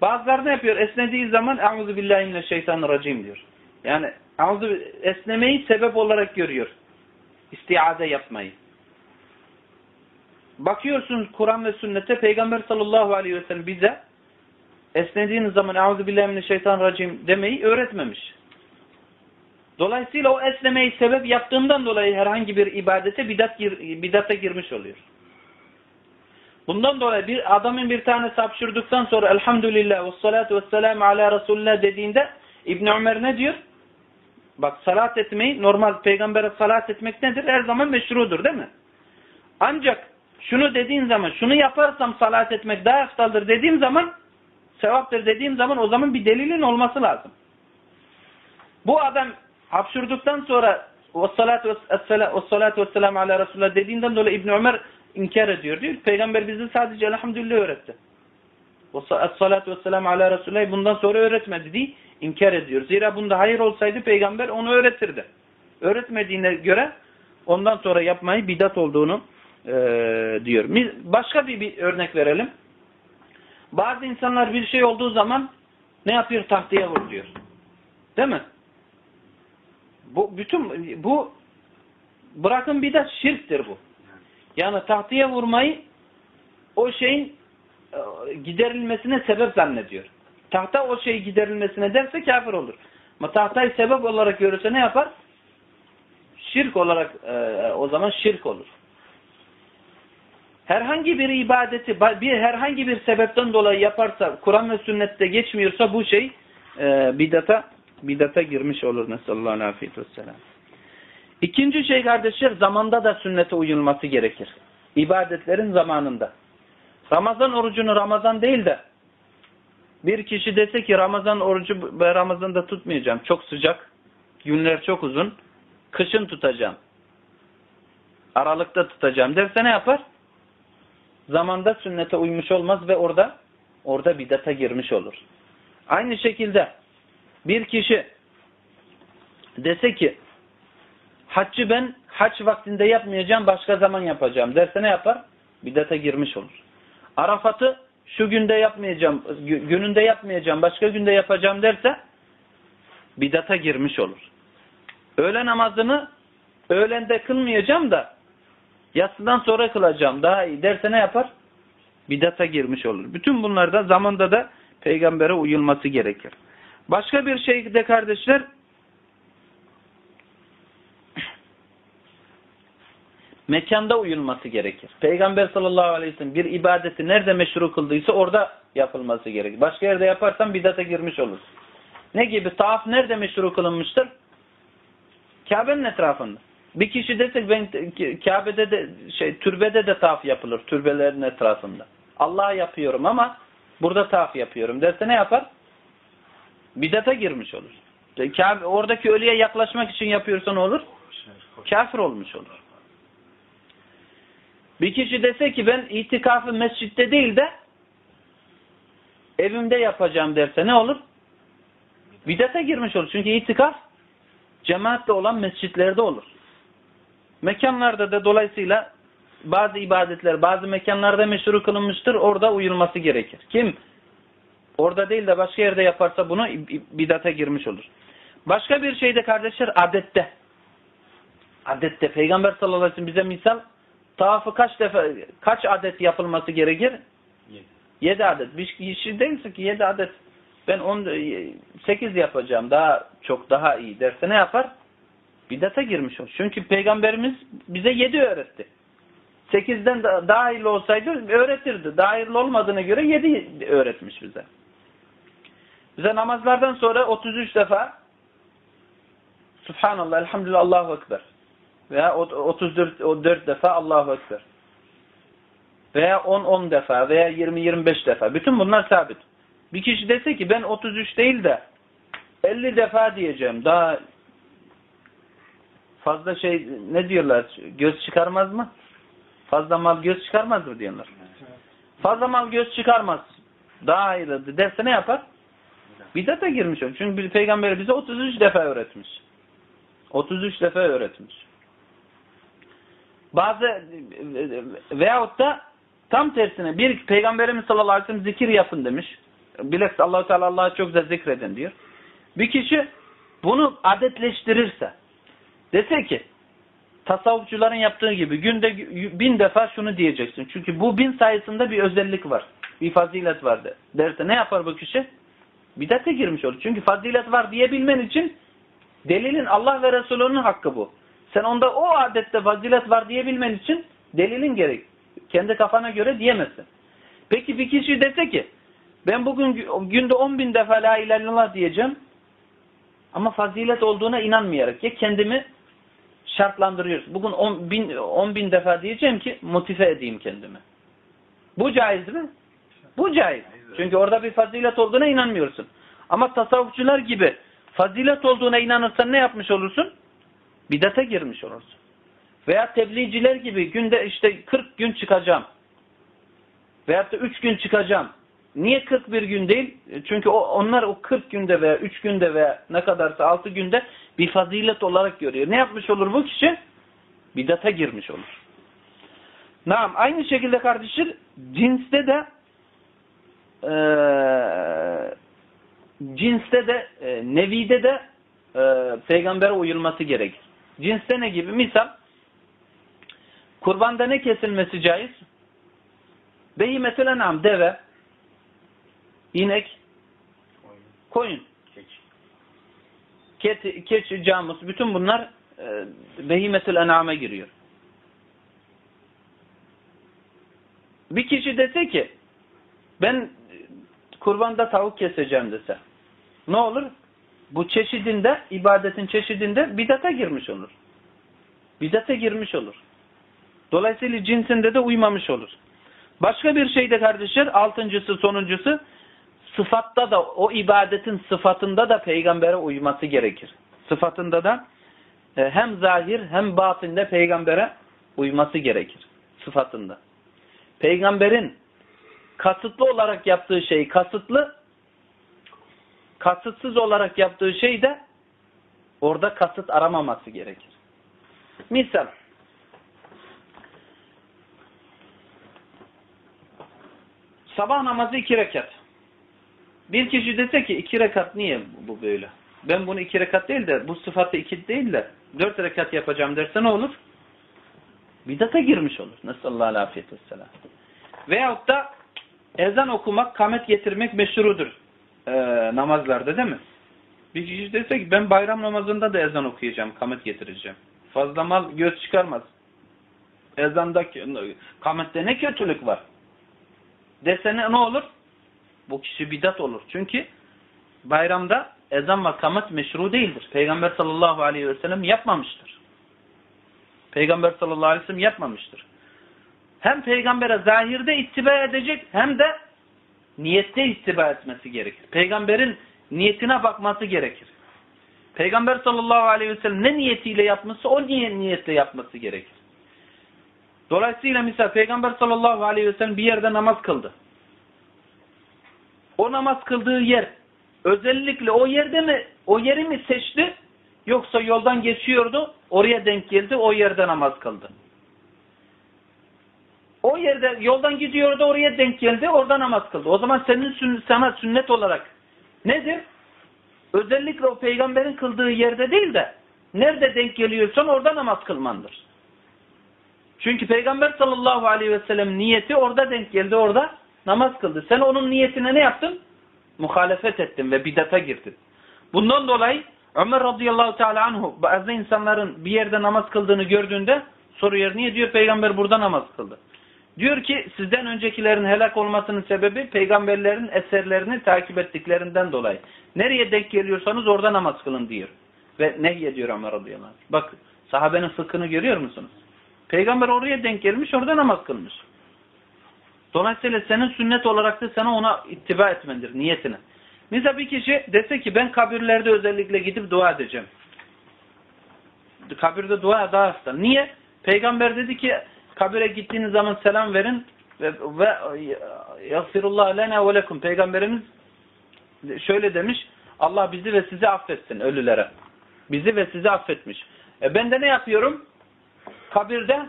Bazıları ne yapıyor? Esnediği zaman Euzu billahi mineşşeytanirracim diyor. Yani esnemeyi sebep olarak görüyor. İstiaze yapmayı. Bakıyorsunuz Kur'an ve sünnete Peygamber sallallahu aleyhi ve sellem bize esnediğiniz zaman Euzu billahi mineşşeytanirracim demeyi öğretmemiş. Dolayısıyla o esnemeyi sebep yaptığından dolayı herhangi bir ibadete bidat gir, bidata girmiş oluyor. Bundan dolayı bir adamın bir tane sapşırdıktan sonra elhamdülillah ve salatu ve selamu ala Resulullah dediğinde İbn Ömer ne diyor? Bak salat etmeyi normal peygambere salat etmek nedir? Her zaman meşrudur değil mi? Ancak şunu dediğin zaman şunu yaparsam salat etmek daha eftaldır dediğim zaman sevaptır dediğim zaman o zaman bir delilin olması lazım. Bu adam hapşurduktan sonra "Vessalatu vesselam vessalatu vesselam ala Resulullah" dediğinden dolayı İbn Ömer inkar ediyor diyor. Peygamber bize sadece elhamdülillah öğretti. Vessalatu vesselam ala Resulullah bundan sonra öğretmedi diye inkar ediyor. Zira bunda hayır olsaydı peygamber onu öğretirdi. Öğretmediğine göre ondan sonra yapmayı bidat olduğunu e, diyor. Başka bir, bir örnek verelim. Bazı insanlar bir şey olduğu zaman ne yapıyor? Tahtaya vur diyor. Değil mi? Bu bütün bu bırakın de şirktir bu. Yani tahtaya vurmayı o şeyin giderilmesine sebep zannediyor. Tahta o şey giderilmesine derse kafir olur. Ama tahtayı sebep olarak görürse ne yapar? Şirk olarak e, o zaman şirk olur. Herhangi bir ibadeti bir herhangi bir sebepten dolayı yaparsa Kur'an ve sünnette geçmiyorsa bu şey e, bidata bidata girmiş olur. Nesallallahu aleyhi ve sellem. İkinci şey kardeşler zamanda da sünnete uyulması gerekir. İbadetlerin zamanında. Ramazan orucunu Ramazan değil de bir kişi dese ki Ramazan orucu ve Ramazan'da tutmayacağım. Çok sıcak. Günler çok uzun. Kışın tutacağım. Aralıkta tutacağım derse ne yapar? Zamanda sünnete uymuş olmaz ve orada orada bidata girmiş olur. Aynı şekilde bir kişi dese ki haccı ben hac vaktinde yapmayacağım başka zaman yapacağım derse ne yapar? Bidata girmiş olur. Arafat'ı şu günde yapmayacağım, gününde yapmayacağım, başka günde yapacağım derse bidata girmiş olur. Öğle namazını öğlende kılmayacağım da yatsıdan sonra kılacağım daha iyi derse ne yapar? Bidata girmiş olur. Bütün bunlarda zamanda da peygambere uyulması gerekir. Başka bir şey de kardeşler mekanda uyulması gerekir. Peygamber sallallahu aleyhi ve sellem bir ibadeti nerede meşru kıldıysa orada yapılması gerekir. Başka yerde yaparsan bidata girmiş olur. Ne gibi? Tavaf nerede meşru kılınmıştır? Kabe'nin etrafında. Bir kişi desek ben Kabe'de de şey türbede de tavaf yapılır türbelerin etrafında. Allah'a yapıyorum ama burada tavaf yapıyorum derse ne yapar? Bidata girmiş olur. Kabe, oradaki ölüye yaklaşmak için yapıyorsa ne olur? Kafir olmuş olur. Bir kişi dese ki ben itikafı mescitte değil de evimde yapacağım derse ne olur? Bidata girmiş olur. Çünkü itikaf cemaatle olan mescitlerde olur. Mekanlarda da dolayısıyla bazı ibadetler bazı mekanlarda meşru kılınmıştır. Orada uyulması gerekir. Kim orada değil de başka yerde yaparsa bunu bidata girmiş olur. Başka bir şey de kardeşler adette. Adette Peygamber sallallahu aleyhi ve sellem bize misal tavafı kaç defa kaç adet yapılması gerekir? 7. 7 adet. Bir kişi değilse ki 7 adet ben 10 8 yapacağım daha çok daha iyi derse ne yapar? Bidata girmiş olur. Çünkü peygamberimiz bize 7 öğretti. 8'den daha hayırlı olsaydı öğretirdi. Daha hayırlı olmadığına göre 7 öğretmiş bize. Bize namazlardan sonra 33 defa Subhanallah, Elhamdülillah, Allahu Ekber. Veya 34 o 4 defa Allahu Ekber. Veya 10-10 defa veya 20-25 defa. Bütün bunlar sabit. Bir kişi dese ki ben 33 değil de 50 defa diyeceğim. Daha fazla şey ne diyorlar? Göz çıkarmaz mı? Fazla mal göz çıkarmaz mı diyorlar. Fazla mal göz çıkarmaz. Daha hayırlıdır derse ne yapar? Bidata girmiş olur. Çünkü peygamber bize 33 defa öğretmiş. 33 defa öğretmiş. Bazı veyahut da tam tersine bir peygamberimiz sallallahu aleyhi ve sellem zikir yapın demiş. Bilakis Allahu Teala Allah'ı çok da zikredin diyor. Bir kişi bunu adetleştirirse dese ki tasavvufçuların yaptığı gibi günde bin defa şunu diyeceksin. Çünkü bu bin sayısında bir özellik var. Bir fazilet var derse ne yapar bu kişi? Bidate girmiş olur. Çünkü fazilet var diyebilmen için delilin Allah ve Resulünün hakkı bu. Sen onda o adette fazilet var diyebilmen için delilin gerek. Kendi kafana göre diyemezsin. Peki bir kişi dese ki ben bugün günde 10 bin defa la ilahe illallah diyeceğim ama fazilet olduğuna inanmayarak ya kendimi şartlandırıyoruz. Bugün 10 bin, 10 bin defa diyeceğim ki motive edeyim kendimi. Bu caiz mi? Bu caiz. Çünkü orada bir fazilet olduğuna inanmıyorsun. Ama tasavvufçular gibi fazilet olduğuna inanırsan ne yapmış olursun? Bidata girmiş olursun. Veya tebliğciler gibi günde işte 40 gün çıkacağım. Veyahut da 3 gün çıkacağım. Niye 41 gün değil? Çünkü o, onlar o 40 günde veya 3 günde veya ne kadarsa 6 günde bir fazilet olarak görüyor. Ne yapmış olur bu kişi? Bidata girmiş olur. Naam, aynı şekilde kardeşler cinste de e, cinste de e, nevide de e, peygambere uyulması gerekir. Cinste ne gibi? Misal kurbanda ne kesilmesi caiz? Behi mesela nam deve, inek, koyun, keçi, keçi camus bütün bunlar e, behimetül en'ame giriyor. Bir kişi dese ki ben kurbanda tavuk keseceğim dese ne olur? Bu çeşidinde, ibadetin çeşidinde bidata girmiş olur. Bidata girmiş olur. Dolayısıyla cinsinde de uymamış olur. Başka bir şey de kardeşler, altıncısı, sonuncusu, sıfatta da, o ibadetin sıfatında da peygambere uyması gerekir. Sıfatında da e, hem zahir hem batinde peygambere uyması gerekir. Sıfatında. Peygamberin kasıtlı olarak yaptığı şey kasıtlı, kasıtsız olarak yaptığı şey de orada kasıt aramaması gerekir. Misal, sabah namazı iki rekat. Bir kişi dese ki iki rekat niye bu böyle? Ben bunu iki rekat değil de bu sıfatı iki değil de dört rekat yapacağım derse ne olur? Bidata girmiş olur. Nesallallahu afiyet vesselam. Veyahut da ezan okumak, kamet getirmek meşrudur e, namazlarda değil mi? Bir kişi dese ki ben bayram namazında da ezan okuyacağım, kamet getireceğim. Fazla mal göz çıkarmaz. Ezanda, kamette ne kötülük var? Desene ne olur? Bu kişi bidat olur. Çünkü bayramda ezan ve kamet meşru değildir. Peygamber sallallahu aleyhi ve sellem yapmamıştır. Peygamber sallallahu aleyhi ve sellem yapmamıştır. Hem peygambere zahirde ittiba edecek hem de niyette ittiba etmesi gerekir. Peygamberin niyetine bakması gerekir. Peygamber sallallahu aleyhi ve sellem ne niyetiyle yapması o niye niyetle yapması gerekir. Dolayısıyla misal Peygamber sallallahu aleyhi ve sellem bir yerde namaz kıldı. O namaz kıldığı yer özellikle o yerde mi o yeri mi seçti yoksa yoldan geçiyordu oraya denk geldi o yerde namaz kıldı. O yerde yoldan gidiyordu oraya denk geldi orada namaz kıldı. O zaman senin sünnet, sana sünnet olarak nedir? Özellikle o peygamberin kıldığı yerde değil de nerede denk geliyorsan orada namaz kılmandır. Çünkü peygamber sallallahu aleyhi ve sellem niyeti orada denk geldi orada namaz kıldı. Sen onun niyetine ne yaptın? Muhalefet ettin ve bidata girdin. Bundan dolayı Ömer radıyallahu teala anhu bazı insanların bir yerde namaz kıldığını gördüğünde soruyor niye diyor peygamber burada namaz kıldı. Diyor ki sizden öncekilerin helak olmasının sebebi peygamberlerin eserlerini takip ettiklerinden dolayı. Nereye denk geliyorsanız orada namaz kılın diyor. Ve nehy diyor Ömer radıyallahu anh. Bak sahabenin fıkhını görüyor musunuz? Peygamber oraya denk gelmiş orada namaz kılmış. Dolayısıyla senin sünnet olarak da sana ona ittiba etmendir niyetine. Mesela bir kişi dese ki ben kabirlerde özellikle gidip dua edeceğim. Kabirde dua daha hasta. Niye? Peygamber dedi ki kabire gittiğiniz zaman selam verin ve, ve yagfirullah lena ve lekum. Peygamberimiz şöyle demiş Allah bizi ve sizi affetsin ölülere. Bizi ve sizi affetmiş. E ben de ne yapıyorum? Kabirde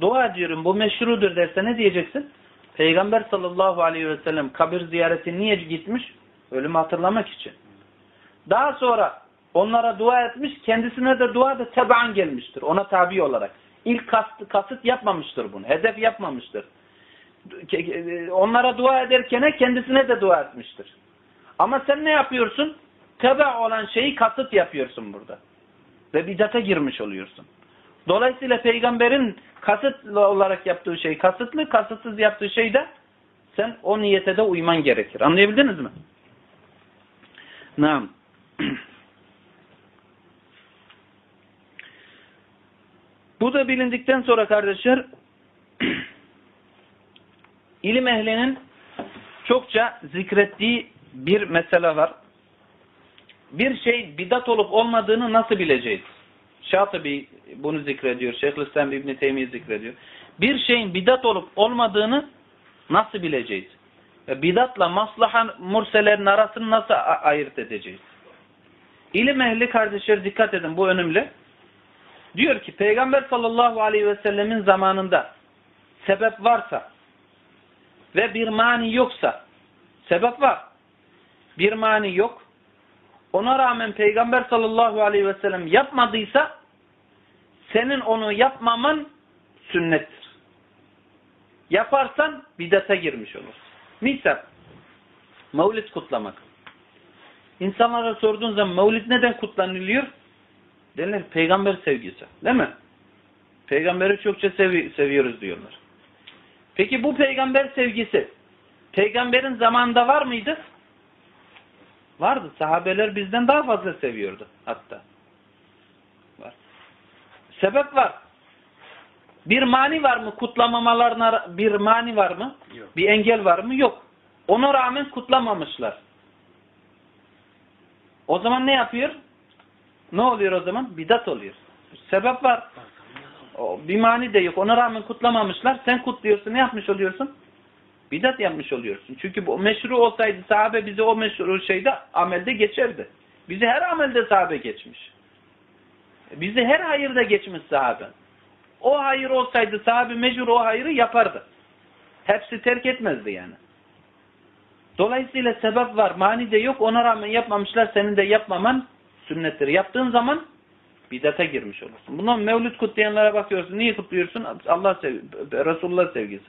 dua ediyorum. Bu meşrudur derse ne diyeceksin? Peygamber sallallahu aleyhi ve sellem kabir ziyareti niye gitmiş? Ölümü hatırlamak için. Daha sonra onlara dua etmiş, kendisine de dua da tebaan gelmiştir. Ona tabi olarak. İlk kast, kasıt yapmamıştır bunu. Hedef yapmamıştır. Onlara dua ederken kendisine de dua etmiştir. Ama sen ne yapıyorsun? Teba olan şeyi kasıt yapıyorsun burada. Ve bidata girmiş oluyorsun. Dolayısıyla peygamberin kasıtlı olarak yaptığı şey kasıtlı, kasıtsız yaptığı şey de sen o niyete de uyman gerekir. Anlayabildiniz mi? Naam. Bu da bilindikten sonra kardeşler ilim ehlinin çokça zikrettiği bir mesele var. bir şey bidat olup olmadığını nasıl bileceğiz? Şatibi bunu zikrediyor. Şeyhülislam İbni Teymiye zikrediyor. Bir şeyin bidat olup olmadığını nasıl bileceğiz? Ve bidatla maslaha murselerin arasını nasıl ayırt edeceğiz? İlim ehli kardeşler dikkat edin bu önemli. Diyor ki Peygamber sallallahu aleyhi ve sellemin zamanında sebep varsa ve bir mani yoksa sebep var. Bir mani yok. Ona rağmen Peygamber sallallahu aleyhi ve sellem yapmadıysa senin onu yapmaman sünnettir. Yaparsan bidata girmiş olur. Misal mevlid kutlamak. İnsanlara sorduğun zaman mevlid neden kutlanılıyor? Derler peygamber sevgisi. Değil mi? Peygamberi çokça sevi seviyoruz diyorlar. Peki bu peygamber sevgisi peygamberin zamanında var mıydı? Vardı. Sahabeler bizden daha fazla seviyordu hatta. Var. Sebep var. Bir mani var mı? Kutlamamalarına bir mani var mı? Yok. Bir engel var mı? Yok. Ona rağmen kutlamamışlar. O zaman ne yapıyor? Ne oluyor o zaman? Bidat oluyor. Sebep var. O, bir mani de yok. Ona rağmen kutlamamışlar. Sen kutluyorsun. Ne yapmış oluyorsun? Bidat yapmış oluyorsun. Çünkü bu meşru olsaydı sahabe bize o meşru şeyde amelde geçerdi. Bize her amelde sahabe geçmiş. Bize her hayırda geçmiş sahabe. O hayır olsaydı sahabe mecbur o hayırı yapardı. Hepsi terk etmezdi yani. Dolayısıyla sebep var. Mani de yok. Ona rağmen yapmamışlar. Senin de yapmaman sünnettir. Yaptığın zaman bidata girmiş olursun. Bundan mevlüt kutlayanlara bakıyorsun. Niye kutluyorsun? Allah sev Resulullah sevgisi.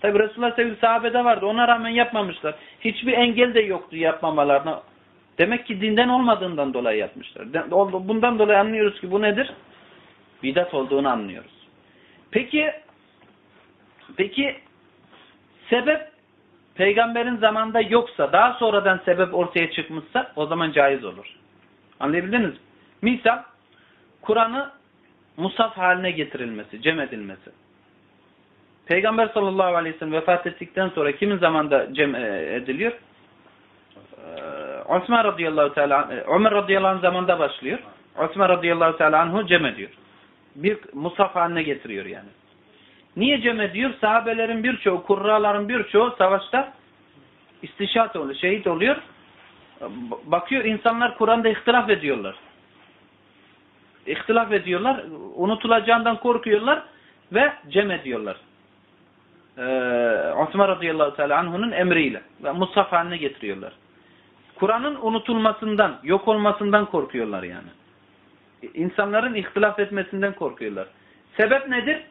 Tabi Resulullah sevgisi sahabede vardı. Ona rağmen yapmamışlar. Hiçbir engel de yoktu yapmamalarına. Demek ki dinden olmadığından dolayı yapmışlar. Bundan dolayı anlıyoruz ki bu nedir? Bidat olduğunu anlıyoruz. Peki peki sebep peygamberin zamanında yoksa daha sonradan sebep ortaya çıkmışsa o zaman caiz olur. Anlayabildiniz mi? Misal Kur'an'ı musaf haline getirilmesi, cem edilmesi. Peygamber sallallahu aleyhi ve sellem vefat ettikten sonra kimin zamanda cem e, ediliyor? Ee, Osman radıyallahu teala Ömer radıyallahu anh zamanında başlıyor. Osman radıyallahu teala anhu cem ediyor. Bir musaf haline getiriyor yani. Niye cem ediyor? Sahabelerin birçoğu, kurraların birçoğu savaşta istişat oluyor, şehit oluyor. Bakıyor insanlar Kur'an'da ihtilaf ediyorlar. İhtilaf ediyorlar. Unutulacağından korkuyorlar ve cem ediyorlar. Ee, Osman radıyallahu teala anhu'nun emriyle ve mushaf haline getiriyorlar. Kur'an'ın unutulmasından, yok olmasından korkuyorlar yani. İnsanların ihtilaf etmesinden korkuyorlar. Sebep nedir?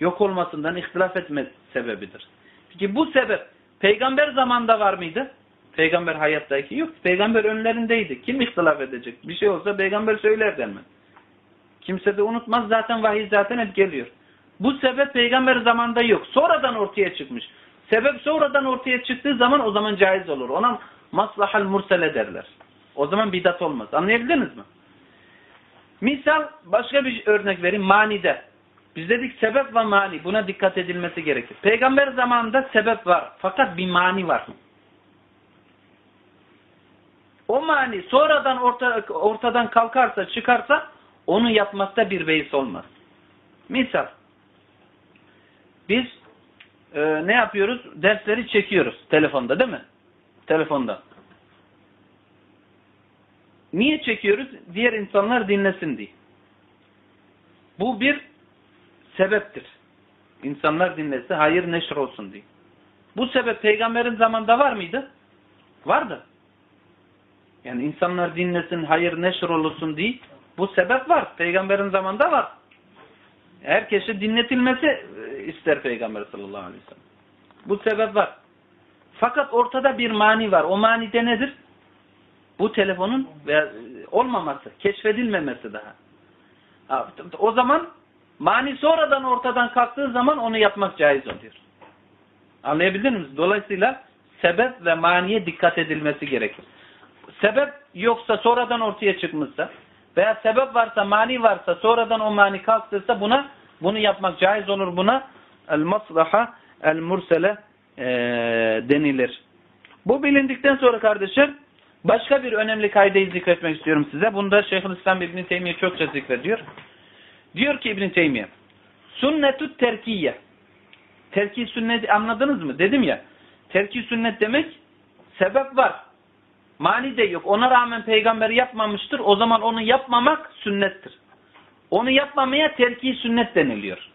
Yok olmasından ihtilaf etme sebebidir. Peki bu sebep peygamber zamanında var mıydı? Peygamber hayattaki yok. Peygamber önlerindeydi. Kim ihtilaf edecek? Bir şey olsa peygamber söyler hemen. Kimse de unutmaz. Zaten vahiy zaten hep geliyor. Bu sebep peygamber zamanında yok. Sonradan ortaya çıkmış. Sebep sonradan ortaya çıktığı zaman o zaman caiz olur. Ona maslahal mursele derler. O zaman bidat olmaz. Anlayabildiniz mi? Misal başka bir örnek vereyim. Manide. Biz dedik sebep ve mani. Buna dikkat edilmesi gerekir. Peygamber zamanında sebep var. Fakat bir mani var. O mani sonradan orta, ortadan kalkarsa, çıkarsa onu yapmakta bir beis olmaz. Misal biz e, ne yapıyoruz? Dersleri çekiyoruz telefonda değil mi? Telefonda. Niye çekiyoruz? Diğer insanlar dinlesin diye. Bu bir sebeptir. İnsanlar dinlese hayır neşr olsun diye. Bu sebep peygamberin zamanında var mıydı? Vardı. Yani insanlar dinlesin, hayır neşr olsun diye bu sebep var. Peygamberin zamanında var. Herkese dinletilmesi ister Peygamber sallallahu aleyhi ve sellem. Bu sebep var. Fakat ortada bir mani var. O mani de nedir? Bu telefonun olmaması, keşfedilmemesi daha. O zaman mani sonradan ortadan kalktığı zaman onu yapmak caiz oluyor. Anlayabildiniz mi? Dolayısıyla sebep ve maniye dikkat edilmesi gerekir. Sebep yoksa sonradan ortaya çıkmışsa veya sebep varsa, mani varsa sonradan o mani kalktıysa buna bunu yapmak caiz olur. Buna el maslaha el mursele e, denilir. Bu bilindikten sonra kardeşler Başka bir önemli kaydeyi zikretmek istiyorum size. Bunda Şeyhülislam İbn Teymiye çokça zikrediyor. Diyor ki İbn Teymiye, sünnetü terkiye. Terki sünnet anladınız mı? Dedim ya. Terki sünnet demek sebep var. Mani de yok. Ona rağmen peygamber yapmamıştır. O zaman onu yapmamak sünnettir. Onu yapmamaya terki sünnet deniliyor.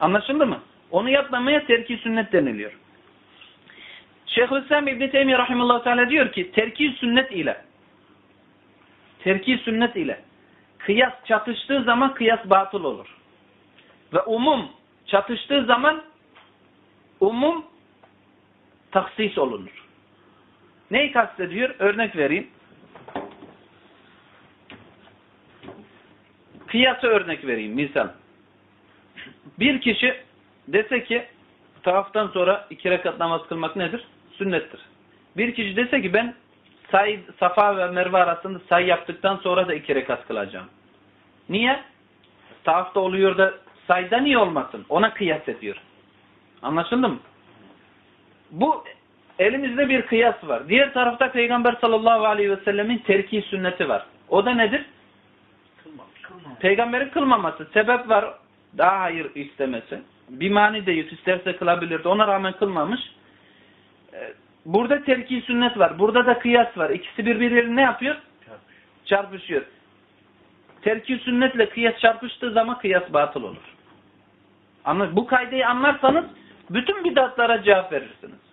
Anlaşıldı mı? Onu yapmamaya terki sünnet deniliyor. Şeyhülislam İbn Teymiyye rahimehullah teala diyor ki terki sünnet ile terki sünnet ile kıyas çatıştığı zaman kıyas batıl olur. Ve umum çatıştığı zaman umum taksis olunur. Neyi kastediyor? Örnek vereyim. Kıyası örnek vereyim misal. Bir kişi dese ki tavaftan sonra iki rekat namaz kılmak nedir? Sünnettir. Bir kişi dese ki ben say, Safa ve Merve arasında say yaptıktan sonra da iki rekat kılacağım. Niye? Tavafta oluyor da sayda niye olmasın? Ona kıyas ediyor. Anlaşıldı mı? Bu elimizde bir kıyas var. Diğer tarafta Peygamber sallallahu aleyhi ve sellemin terki sünneti var. O da nedir? Kılmamış. Kılmamış. Peygamberin kılmaması. Sebep var. Daha hayır istemesi. Bir mani de yok. isterse kılabilirdi. Ona rağmen kılmamış. Ee, Burada terki sünnet var. Burada da kıyas var. İkisi birbirlerini ne yapıyor? Çarpış. Çarpışıyor. Terki sünnetle kıyas çarpıştığı zaman kıyas batıl olur. Anladın? Bu kaydeyi anlarsanız bütün bidatlara cevap verirsiniz.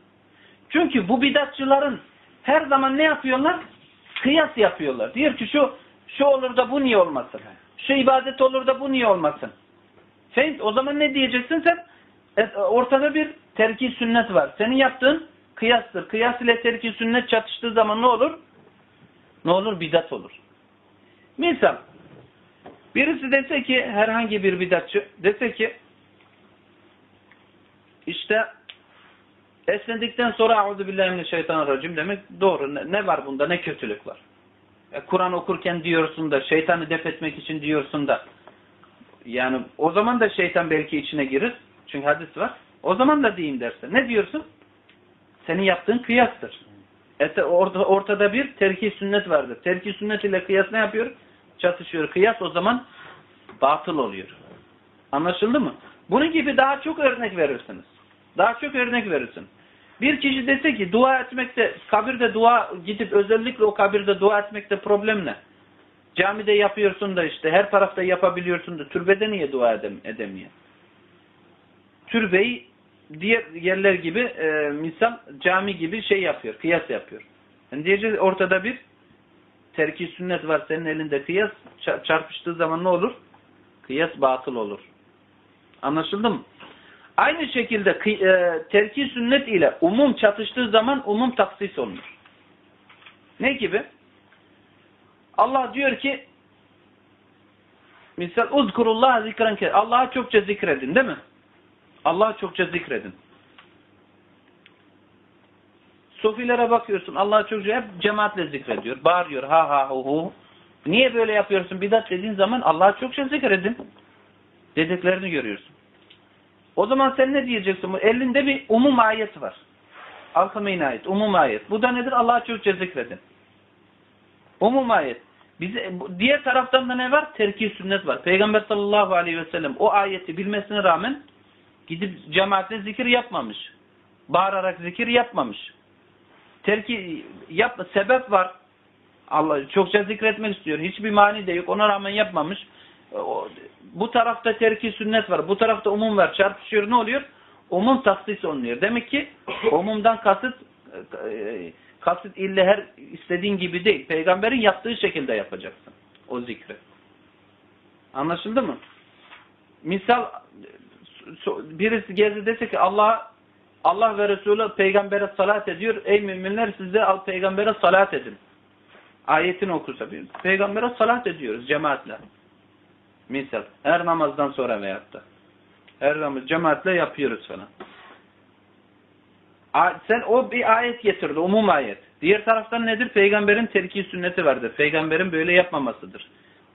Çünkü bu bidatçıların her zaman ne yapıyorlar? Kıyas yapıyorlar. Diyor ki şu şu olur da bu niye olmasın? Şu ibadet olur da bu niye olmasın? Sen, o zaman ne diyeceksin sen? E, ortada bir terki sünnet var. Senin yaptığın kıyastır. Kıyas ile terki sünnet çatıştığı zaman ne olur? Ne olur? Bidat olur. Misal birisi dese ki herhangi bir bidatçı dese ki işte esnedikten sonra Euzu billahi mineşşeytanirracim demek doğru. Ne, ne var bunda? Ne kötülük var? E, Kur'an okurken diyorsun da şeytanı def etmek için diyorsun da yani o zaman da şeytan belki içine girir. Çünkü hadis var. O zaman da diyeyim derse. Ne diyorsun? Senin yaptığın kıyastır. Et, orta, ortada bir terki sünnet vardır. Terki sünnet ile kıyas ne yapıyor? Çatışıyor. Kıyas o zaman batıl oluyor. Anlaşıldı mı? Bunun gibi daha çok örnek verirsiniz. Daha çok örnek verirsin. Bir kişi dese ki dua etmekte, kabirde dua gidip özellikle o kabirde dua etmekte problem ne? Camide yapıyorsun da işte her tarafta yapabiliyorsun da türbede niye dua edem edemiyor? Türbeyi diğer yerler gibi e, misal cami gibi şey yapıyor, kıyas yapıyor. Yani diyeceğiz ortada bir terki sünnet var senin elinde kıyas çarpıştığı zaman ne olur? Kıyas batıl olur. Anlaşıldı mı? Aynı şekilde e, terki sünnet ile umum çatıştığı zaman umum taksis olunur. Ne gibi? Allah diyor ki misal uzkurullah zikren Allah'a çokça zikredin değil mi? Allah'a çokça zikredin. Sofilere bakıyorsun Allah'a çokça hep cemaatle zikrediyor. Bağırıyor ha ha hu hu. Niye böyle yapıyorsun? Bidat dediğin zaman Allah'a çokça zikredin. Dediklerini görüyorsun. O zaman sen ne diyeceksin? Elinde bir umum ayet var. Alkameyn ayet, umum ayet. Bu da nedir? Allah'a çokça zikredin. Umum ayet. Bize, diğer taraftan da ne var? Terki sünnet var. Peygamber sallallahu aleyhi ve sellem o ayeti bilmesine rağmen gidip cemaatle zikir yapmamış. Bağırarak zikir yapmamış. Terki yapma, sebep var. Allah çokça zikretmek istiyor. Hiçbir mani de yok. Ona rağmen yapmamış. Bu tarafta terki sünnet var. Bu tarafta umum var. Çarpışıyor ne oluyor? Umum taksis oluyor. Demek ki umumdan kasıt kasıt ille her istediğin gibi değil. Peygamberin yaptığı şekilde yapacaksın o zikri. Anlaşıldı mı? Misal birisi geldi dese ki Allah Allah ve Resulü peygambere salat ediyor. Ey müminler siz de al peygambere salat edin. Ayetini okursa. Peygambere salat ediyoruz cemaatle. Misal her namazdan sonra veyahut da. Her namaz cemaatle yapıyoruz falan. Sen o bir ayet getirdi, umum ayet. Diğer taraftan nedir? Peygamberin terki sünneti vardır. Peygamberin böyle yapmamasıdır.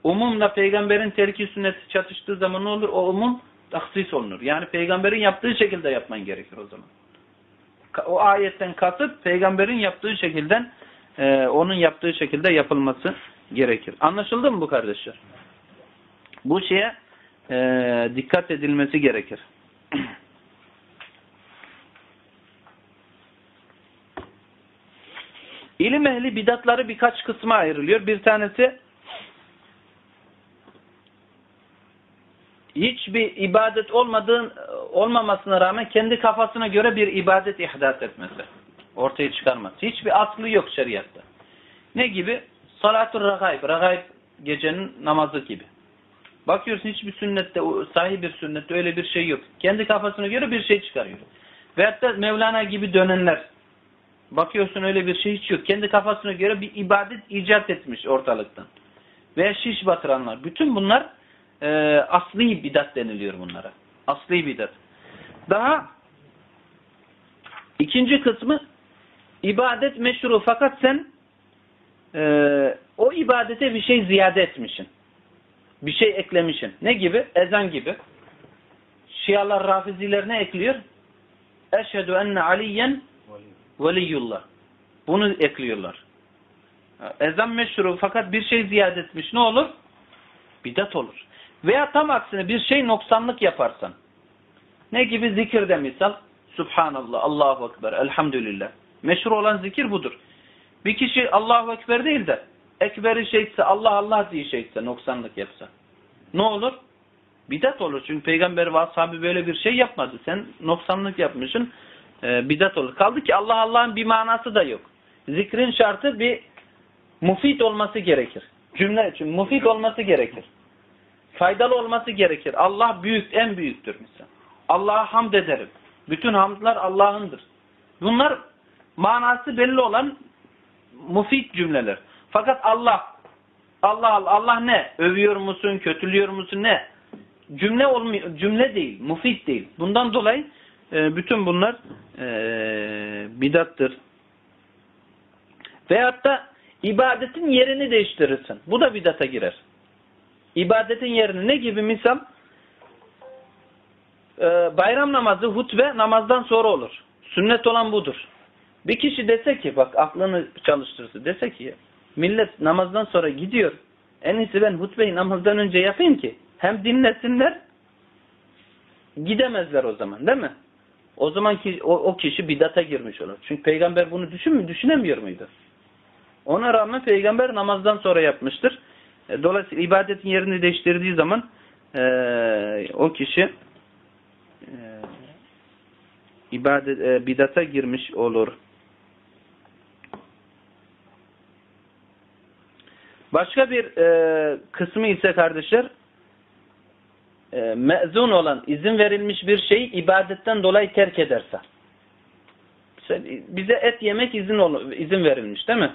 Umumla peygamberin terki sünneti çatıştığı zaman ne olur? O umum taksis olunur. Yani peygamberin yaptığı şekilde yapman gerekir o zaman. O ayetten kasıt peygamberin yaptığı şekilden e, onun yaptığı şekilde yapılması gerekir. Anlaşıldı mı bu kardeşler? Bu şeye e, dikkat edilmesi gerekir. İlim ehli bidatları birkaç kısma ayrılıyor. Bir tanesi hiçbir ibadet olmadığın olmamasına rağmen kendi kafasına göre bir ibadet ihdas etmesi. Ortaya çıkarması. Hiçbir aslı yok şeriatta. Ne gibi? Salatul ragayb. Ragayb gecenin namazı gibi. Bakıyorsun hiçbir sünnette, sahih bir sünnette öyle bir şey yok. Kendi kafasına göre bir şey çıkarıyor. Veyahut da Mevlana gibi dönenler. Bakıyorsun öyle bir şey hiç yok. Kendi kafasına göre bir ibadet icat etmiş ortalıktan. Veya şiş batıranlar. Bütün bunlar e, asli bidat deniliyor bunlara. Asli bidat. Daha ikinci kısmı ibadet meşru fakat sen e, o ibadete bir şey ziyade etmişsin. Bir şey eklemişsin. Ne gibi? Ezan gibi. Şialar rafiziler ne ekliyor? Eşhedü enne aliyen veliyullah. Bunu ekliyorlar. Ezan meşru fakat bir şey ziyade etmiş. Ne olur? Bidat olur. Veya tam aksine bir şey noksanlık yaparsan. Ne gibi zikirde misal? Subhanallah, Allahu Ekber, Elhamdülillah. Meşru olan zikir budur. Bir kişi Allahu Ekber değil de Ekber'i şeyse Allah Allah diye şeyse noksanlık yapsa. Ne olur? Bidat olur. Çünkü peygamber ve ashabı böyle bir şey yapmadı. Sen noksanlık yapmışsın. E, bidat olur. Kaldı ki Allah Allah'ın bir manası da yok. Zikrin şartı bir mufit olması gerekir. Cümle için mufit olması gerekir. Faydalı olması gerekir. Allah büyük, en büyüktür mesela. Allah'a hamd ederim. Bütün hamdlar Allah'ındır. Bunlar manası belli olan mufit cümleler. Fakat Allah, Allah Allah, Allah ne? Övüyor musun, kötülüyor musun ne? Cümle olmuyor, cümle değil, mufit değil. Bundan dolayı e, bütün bunlar e, bidattır. Veyahut da ibadetin yerini değiştirirsin. Bu da bidata girer. İbadetin yerini ne gibi misal? E, bayram namazı, hutbe namazdan sonra olur. Sünnet olan budur. Bir kişi dese ki bak aklını çalıştırsa dese ki millet namazdan sonra gidiyor. En iyisi ben hutbeyi namazdan önce yapayım ki hem dinlesinler gidemezler o zaman değil mi? O zaman ki o, o kişi bidata girmiş olur. Çünkü peygamber bunu düşün mü düşünemiyor muydu? Ona rağmen peygamber namazdan sonra yapmıştır. E, dolayısıyla ibadetin yerini değiştirdiği zaman e, o kişi e, ibadet e, bidata girmiş olur. Başka bir e, kısmı ise kardeşler e, mezun olan, izin verilmiş bir şeyi ibadetten dolayı terk ederse. Bize et yemek izin, izin verilmiş değil mi?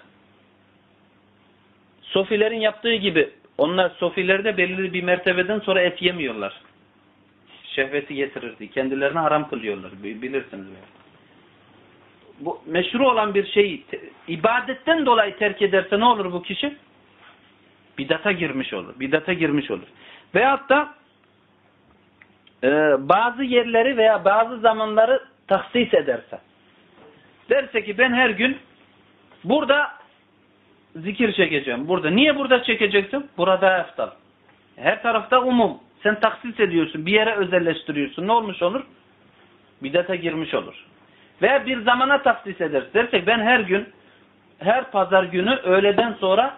Sofilerin yaptığı gibi onlar sofilerde belirli bir mertebeden sonra et yemiyorlar. Şehveti getirirdi. Kendilerine haram kılıyorlar. Bilirsiniz. Bu meşru olan bir şeyi ibadetten dolayı terk ederse ne olur bu kişi? Bidata girmiş olur. Bidata girmiş olur. Veyahut da e, bazı yerleri veya bazı zamanları tahsis ederse. Derse ki ben her gün burada zikir çekeceğim. Burada. Niye burada çekeceksin? Burada eftal. Her tarafta umum. Sen taksis ediyorsun. Bir yere özelleştiriyorsun. Ne olmuş olur? Bidata girmiş olur. Veya bir zamana taksis edersin. Dersek ben her gün her pazar günü öğleden sonra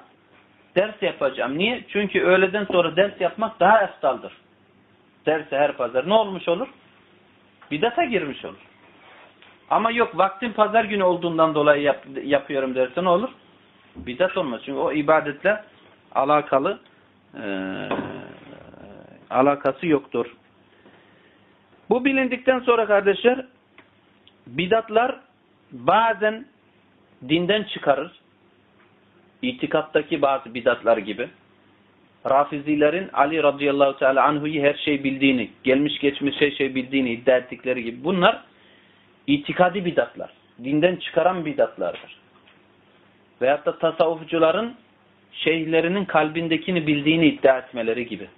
ders yapacağım. Niye? Çünkü öğleden sonra ders yapmak daha eftaldır. Derse her pazar. Ne olmuş olur? Bidata girmiş olur. Ama yok vaktin pazar günü olduğundan dolayı yap, yapıyorum derse ne olur? Bidat olmaz. Çünkü o ibadetle alakalı e, alakası yoktur. Bu bilindikten sonra kardeşler bidatlar bazen dinden çıkarır. İtikattaki bazı bidatlar gibi. Rafizilerin Ali radıyallahu teala anhu'yu her şey bildiğini, gelmiş geçmiş her şey bildiğini iddia ettikleri gibi. Bunlar itikadi bidatlar. Dinden çıkaran bidatlardır. Veyahut da tasavvufcuların şeyhlerinin kalbindekini bildiğini iddia etmeleri gibi.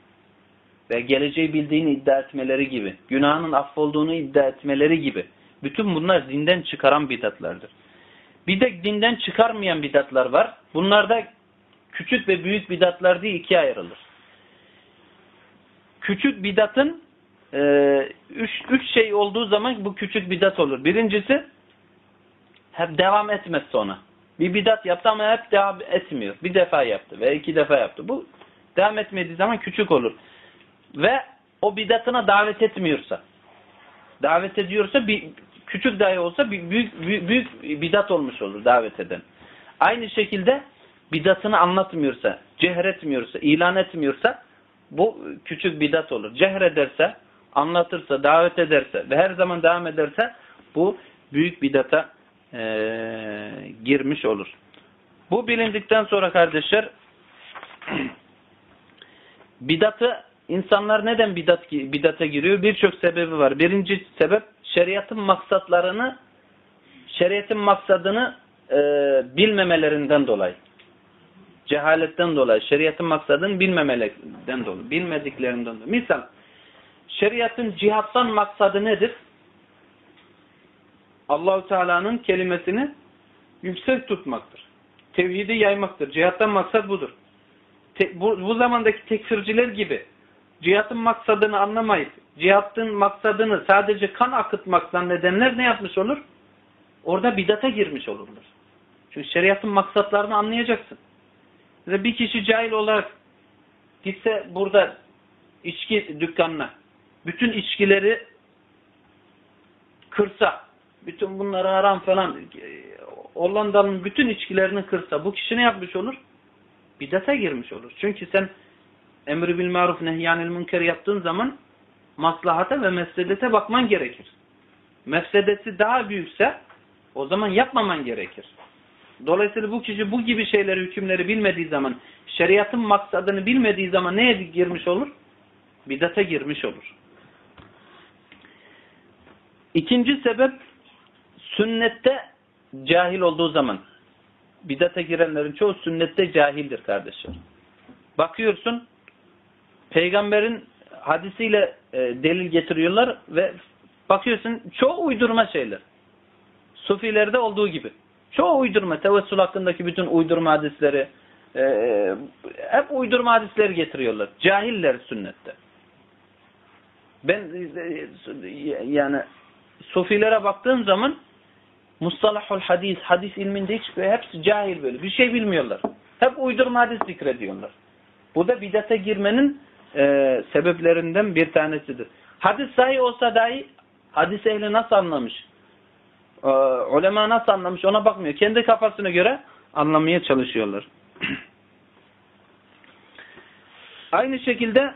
Ve geleceği bildiğini iddia etmeleri gibi. Günahının affolduğunu iddia etmeleri gibi. Bütün bunlar dinden çıkaran bidatlardır. Bir de dinden çıkarmayan bidatlar var. Bunlarda küçük ve büyük bidatlar diye ikiye ayrılır. Küçük bidatın e, üç, üç şey olduğu zaman bu küçük bidat olur. Birincisi hep devam etmez sonra. Bir bidat yaptı ama hep devam etmiyor. Bir defa yaptı ve iki defa yaptı. Bu devam etmediği zaman küçük olur. Ve o bidatına davet etmiyorsa, davet ediyorsa bir küçük dahi olsa büyük, büyük, büyük bidat olmuş olur davet eden. Aynı şekilde bidatını anlatmıyorsa, cehretmiyorsa, ilan etmiyorsa bu küçük bidat olur. Cehrederse, anlatırsa, davet ederse ve her zaman devam ederse bu büyük bidata e, girmiş olur. Bu bilindikten sonra kardeşler bidatı insanlar neden bidat bidata giriyor? Birçok sebebi var. Birinci sebep şeriatın maksatlarını şeriatın maksadını e, bilmemelerinden dolayı. Cehaletten dolayı, şeriatın maksadını bilmemelerinden dolayı, bilmediklerinden dolayı. Misal, şeriatın cihattan maksadı nedir? Allahu Teala'nın kelimesini yüksek tutmaktır. Tevhidi yaymaktır. Cihattan maksat budur. Te, bu, bu zamandaki tekfirciler gibi cihatın maksadını anlamayıp cihatın maksadını sadece kan akıtmaktan nedenler ne yapmış olur? Orada bidata girmiş olurlar. Çünkü şeriatın maksatlarını anlayacaksın. Ve bir kişi cahil olarak gitse burada içki dükkanına bütün içkileri kırsa, bütün bunları haram falan Hollanda'nın bütün içkilerini kırsa bu kişi ne yapmış olur? Bidata girmiş olur. Çünkü sen emri bil maruf nehyanil münker yaptığın zaman maslahata ve mefsedete bakman gerekir. Mefsedeti daha büyükse o zaman yapmaman gerekir. Dolayısıyla bu kişi bu gibi şeyleri, hükümleri bilmediği zaman, şeriatın maksadını bilmediği zaman neye girmiş olur? Bidata girmiş olur. İkinci sebep sünnette cahil olduğu zaman. Bidata girenlerin çoğu sünnette cahildir kardeşler. Bakıyorsun peygamberin hadisiyle e, delil getiriyorlar ve bakıyorsun çoğu uydurma şeyler. Sufilerde olduğu gibi. Çoğu uydurma. Tevessül hakkındaki bütün uydurma hadisleri e, hep uydurma hadisleri getiriyorlar. Cahiller sünnette. Ben e, yani Sufilere baktığım zaman mustalahul hadis, hadis ilminde hiç hepsi cahil böyle. Bir şey bilmiyorlar. Hep uydurma hadis zikrediyorlar. Bu da bidate girmenin e, sebeplerinden bir tanesidir. Hadis sahih olsa dahi hadis ehli nasıl anlamış? Ee, ulema nasıl anlamış ona bakmıyor. Kendi kafasına göre anlamaya çalışıyorlar. Aynı şekilde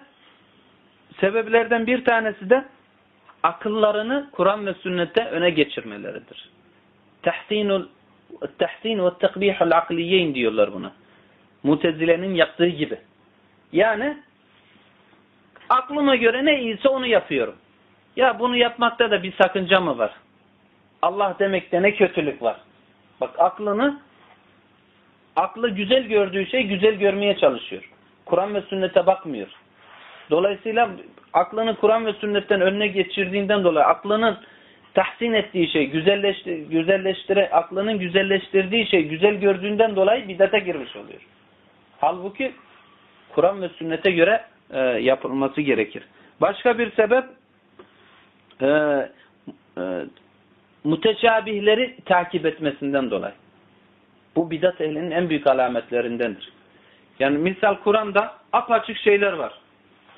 sebeplerden bir tanesi de akıllarını Kur'an ve sünnette öne geçirmeleridir. Tehsinul tehsin ve tekbihul akliyeyn diyorlar buna. Mutezile'nin yaptığı gibi. Yani aklıma göre ne iyiyse onu yapıyorum. Ya bunu yapmakta da bir sakınca mı var? Allah demekte ne kötülük var? Bak aklını aklı güzel gördüğü şey güzel görmeye çalışıyor. Kur'an ve sünnete bakmıyor. Dolayısıyla aklını Kur'an ve sünnetten önüne geçirdiğinden dolayı aklının tahsin ettiği şey, güzelleştir, güzelleştire, aklının güzelleştirdiği şey güzel gördüğünden dolayı bidata girmiş oluyor. Halbuki Kur'an ve sünnete göre e, yapılması gerekir. Başka bir sebep e, e, müteşabihleri takip etmesinden dolayı. Bu bidat ehlinin en büyük alametlerindendir. Yani misal Kur'an'da apaçık şeyler var.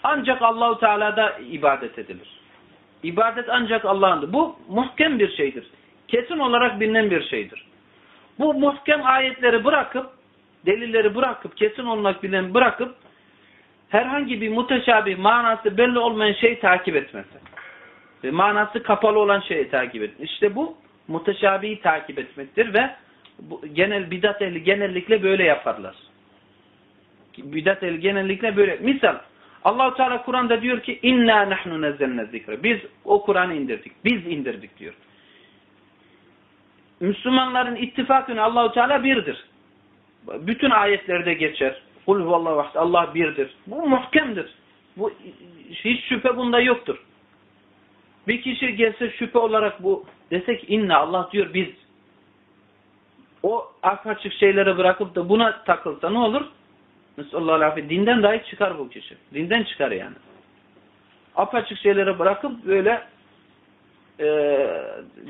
Ancak Allahu Teala'da ibadet edilir. İbadet ancak Allah'ındır. Bu muhkem bir şeydir. Kesin olarak bilinen bir şeydir. Bu muhkem ayetleri bırakıp, delilleri bırakıp, kesin olmak bilen bırakıp, herhangi bir muteşabih, manası belli olmayan şeyi takip etmesi. Ve manası kapalı olan şeyi takip etmek. İşte bu muteşabihi takip etmektir ve bu, genel bidat ehli genellikle böyle yaparlar. Bidat ehli genellikle böyle. Misal Allahu Teala Kur'an'da diyor ki inna nahnu nazzalna zikre. Biz o Kur'an'ı indirdik. Biz indirdik diyor. Müslümanların ittifakını Allahu Teala birdir. Bütün ayetlerde geçer. Kul huvallahu ahad. Allah birdir. Bu muhkemdir. Bu hiç şüphe bunda yoktur. Bir kişi gelse şüphe olarak bu desek inna Allah diyor biz. o apaçık şeyleri bırakıp da buna takılsa ne olur? Mesela afiyet. Dinden dahi çıkar bu kişi. Dinden çıkar yani. Apaçık şeyleri bırakıp böyle e,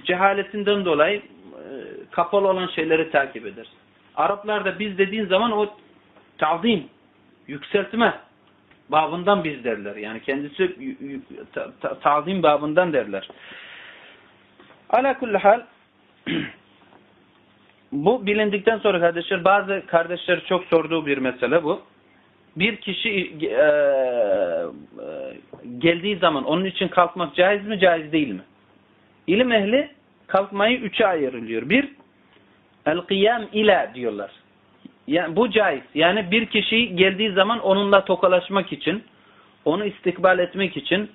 cehaletinden dolayı e, kapalı olan şeyleri takip eder. Araplarda biz dediğin zaman o tazim, yükseltme babından biz derler. Yani kendisi ta, ta, tazim babından derler. Ala kulli hal bu bilindikten sonra kardeşler bazı kardeşler çok sorduğu bir mesele bu. Bir kişi e, e, geldiği zaman onun için kalkmak caiz mi caiz değil mi? İlim ehli kalkmayı üçe ayrılıyor. Bir, el-kıyam ile diyorlar. Yani bu caiz. Yani bir kişi geldiği zaman onunla tokalaşmak için, onu istikbal etmek için,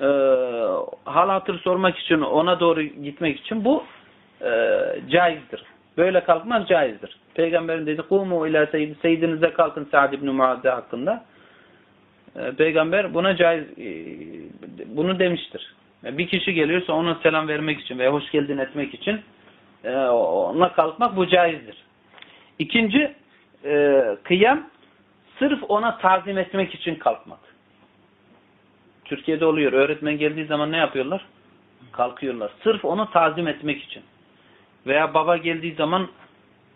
e, hal hatır sormak için, ona doğru gitmek için bu e, caizdir. Böyle kalkmak caizdir. Peygamberin dedi, kumu ila seyyid, seyyidinize kalkın Sa'd ibn Muazze hakkında. E, Peygamber buna caiz, e, bunu demiştir. Bir kişi geliyorsa ona selam vermek için veya hoş geldin etmek için e, ona kalkmak bu caizdir. İkinci e, kıyam sırf ona tazim etmek için kalkmak. Türkiye'de oluyor. Öğretmen geldiği zaman ne yapıyorlar? Kalkıyorlar. Sırf onu tazim etmek için. Veya baba geldiği zaman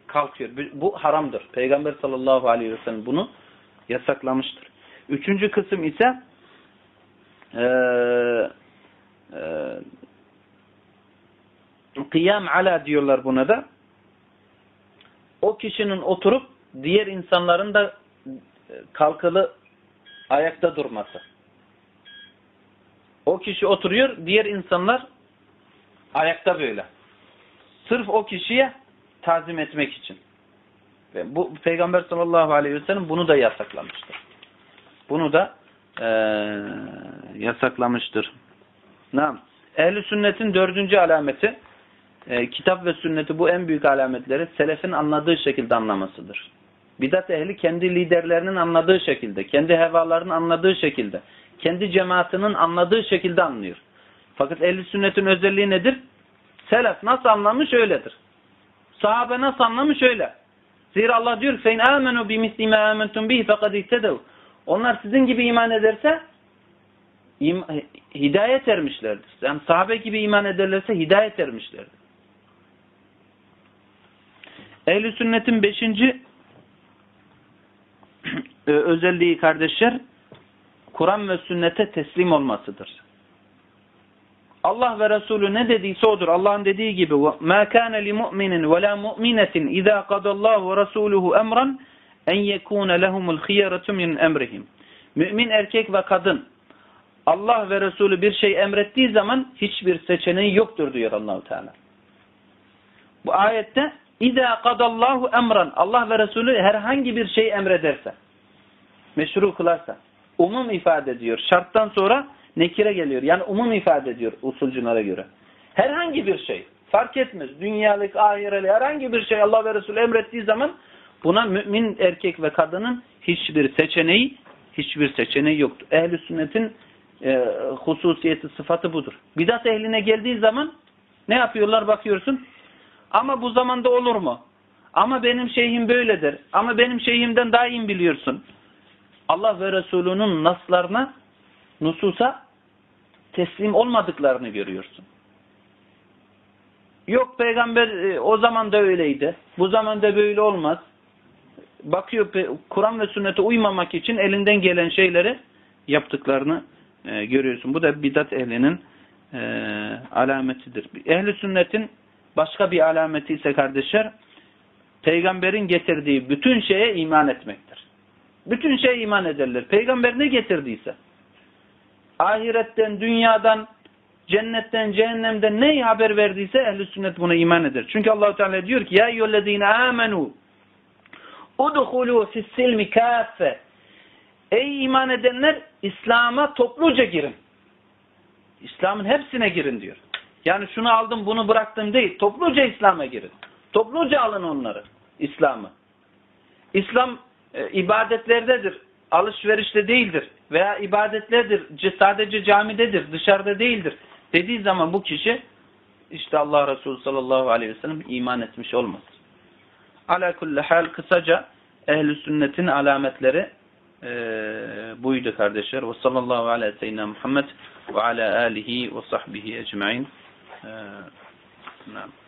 kalkıyor. Bu haramdır. Peygamber sallallahu aleyhi ve sellem bunu yasaklamıştır. Üçüncü kısım ise eee ee, kıyam ala diyorlar buna da. O kişinin oturup diğer insanların da e, kalkılı ayakta durması. O kişi oturuyor, diğer insanlar ayakta böyle. Sırf o kişiye tazim etmek için. Ve bu Peygamber sallallahu aleyhi ve sellem bunu da yasaklamıştır. Bunu da e, yasaklamıştır. Nam. Ehli sünnetin dördüncü alameti, e, kitap ve sünneti bu en büyük alametleri selefin anladığı şekilde anlamasıdır. Bidat ehli kendi liderlerinin anladığı şekilde, kendi hevalarının anladığı şekilde, kendi cemaatinin anladığı şekilde anlıyor. Fakat ehli sünnetin özelliği nedir? Selef nasıl anlamış öyledir. Sahabe nasıl anlamış öyle. Zira Allah diyor "Fein bi misli ma amantum bihi faqad ihtedav." Onlar sizin gibi iman ederse hidayet ermişlerdir. Yani sahabe gibi iman ederlerse hidayet ermişlerdir. Ehl-i sünnetin beşinci e, özelliği kardeşler Kur'an ve sünnete teslim olmasıdır. Allah ve Resulü ne dediyse odur. Allah'ın dediği gibi مَا كَانَ لِمُؤْمِنٍ وَلَا مُؤْمِنَةٍ اِذَا قَدَ اللّٰهُ وَرَسُولُهُ اَمْرًا اَنْ يَكُونَ لَهُمُ الْخِيَرَةُ مِنْ اَمْرِهِمْ Mümin erkek ve kadın Allah ve Resulü bir şey emrettiği zaman hiçbir seçeneği yoktur diyor Allahu Teala. Bu ayette İza kadallahu emran Allah ve Resulü herhangi bir şey emrederse meşru kılarsa umum ifade ediyor. Şarttan sonra nekire geliyor. Yani umum ifade ediyor usulcülara göre. Herhangi bir şey fark etmez. Dünyalık, ahireli herhangi bir şey Allah ve Resulü emrettiği zaman buna mümin erkek ve kadının hiçbir seçeneği hiçbir seçeneği yoktur. Ehl-i sünnetin e, hususiyeti, sıfatı budur. Bidat ehline geldiği zaman ne yapıyorlar bakıyorsun? Ama bu zamanda olur mu? Ama benim şeyhim böyledir. Ama benim şeyhimden iyi biliyorsun. Allah ve Resulünün naslarına, nususa teslim olmadıklarını görüyorsun. Yok peygamber e, o zaman da öyleydi. Bu zaman da böyle olmaz. Bakıyor Kur'an ve sünnete uymamak için elinden gelen şeyleri yaptıklarını e, görüyorsun. Bu da bidat ehlinin e, alametidir. Ehli sünnetin başka bir alameti ise kardeşler peygamberin getirdiği bütün şeye iman etmektir. Bütün şeye iman ederler. Peygamber ne getirdiyse ahiretten, dünyadan, cennetten, cehennemden ne haber verdiyse ehli sünnet buna iman eder. Çünkü Allahu Teala diyor ki ya eyyühellezine amenu udhulu fis-silmi kaffe Ey iman edenler İslam'a topluca girin. İslam'ın hepsine girin diyor. Yani şunu aldım bunu bıraktım değil. Topluca İslam'a girin. Topluca alın onları. İslam'ı. İslam e, ibadetlerdedir. Alışverişte değildir. Veya ibadetlerdir. Sadece camidedir. Dışarıda değildir. Dediği zaman bu kişi işte Allah Resulü sallallahu aleyhi ve sellem iman etmiş olmaz. Ala kulli hal kısaca ehl sünnetin alametleri e, buydu kardeşler. Ve sallallahu ala seyyidina Muhammed ve ala alihi ve sahbihi ecmain. E, Naam.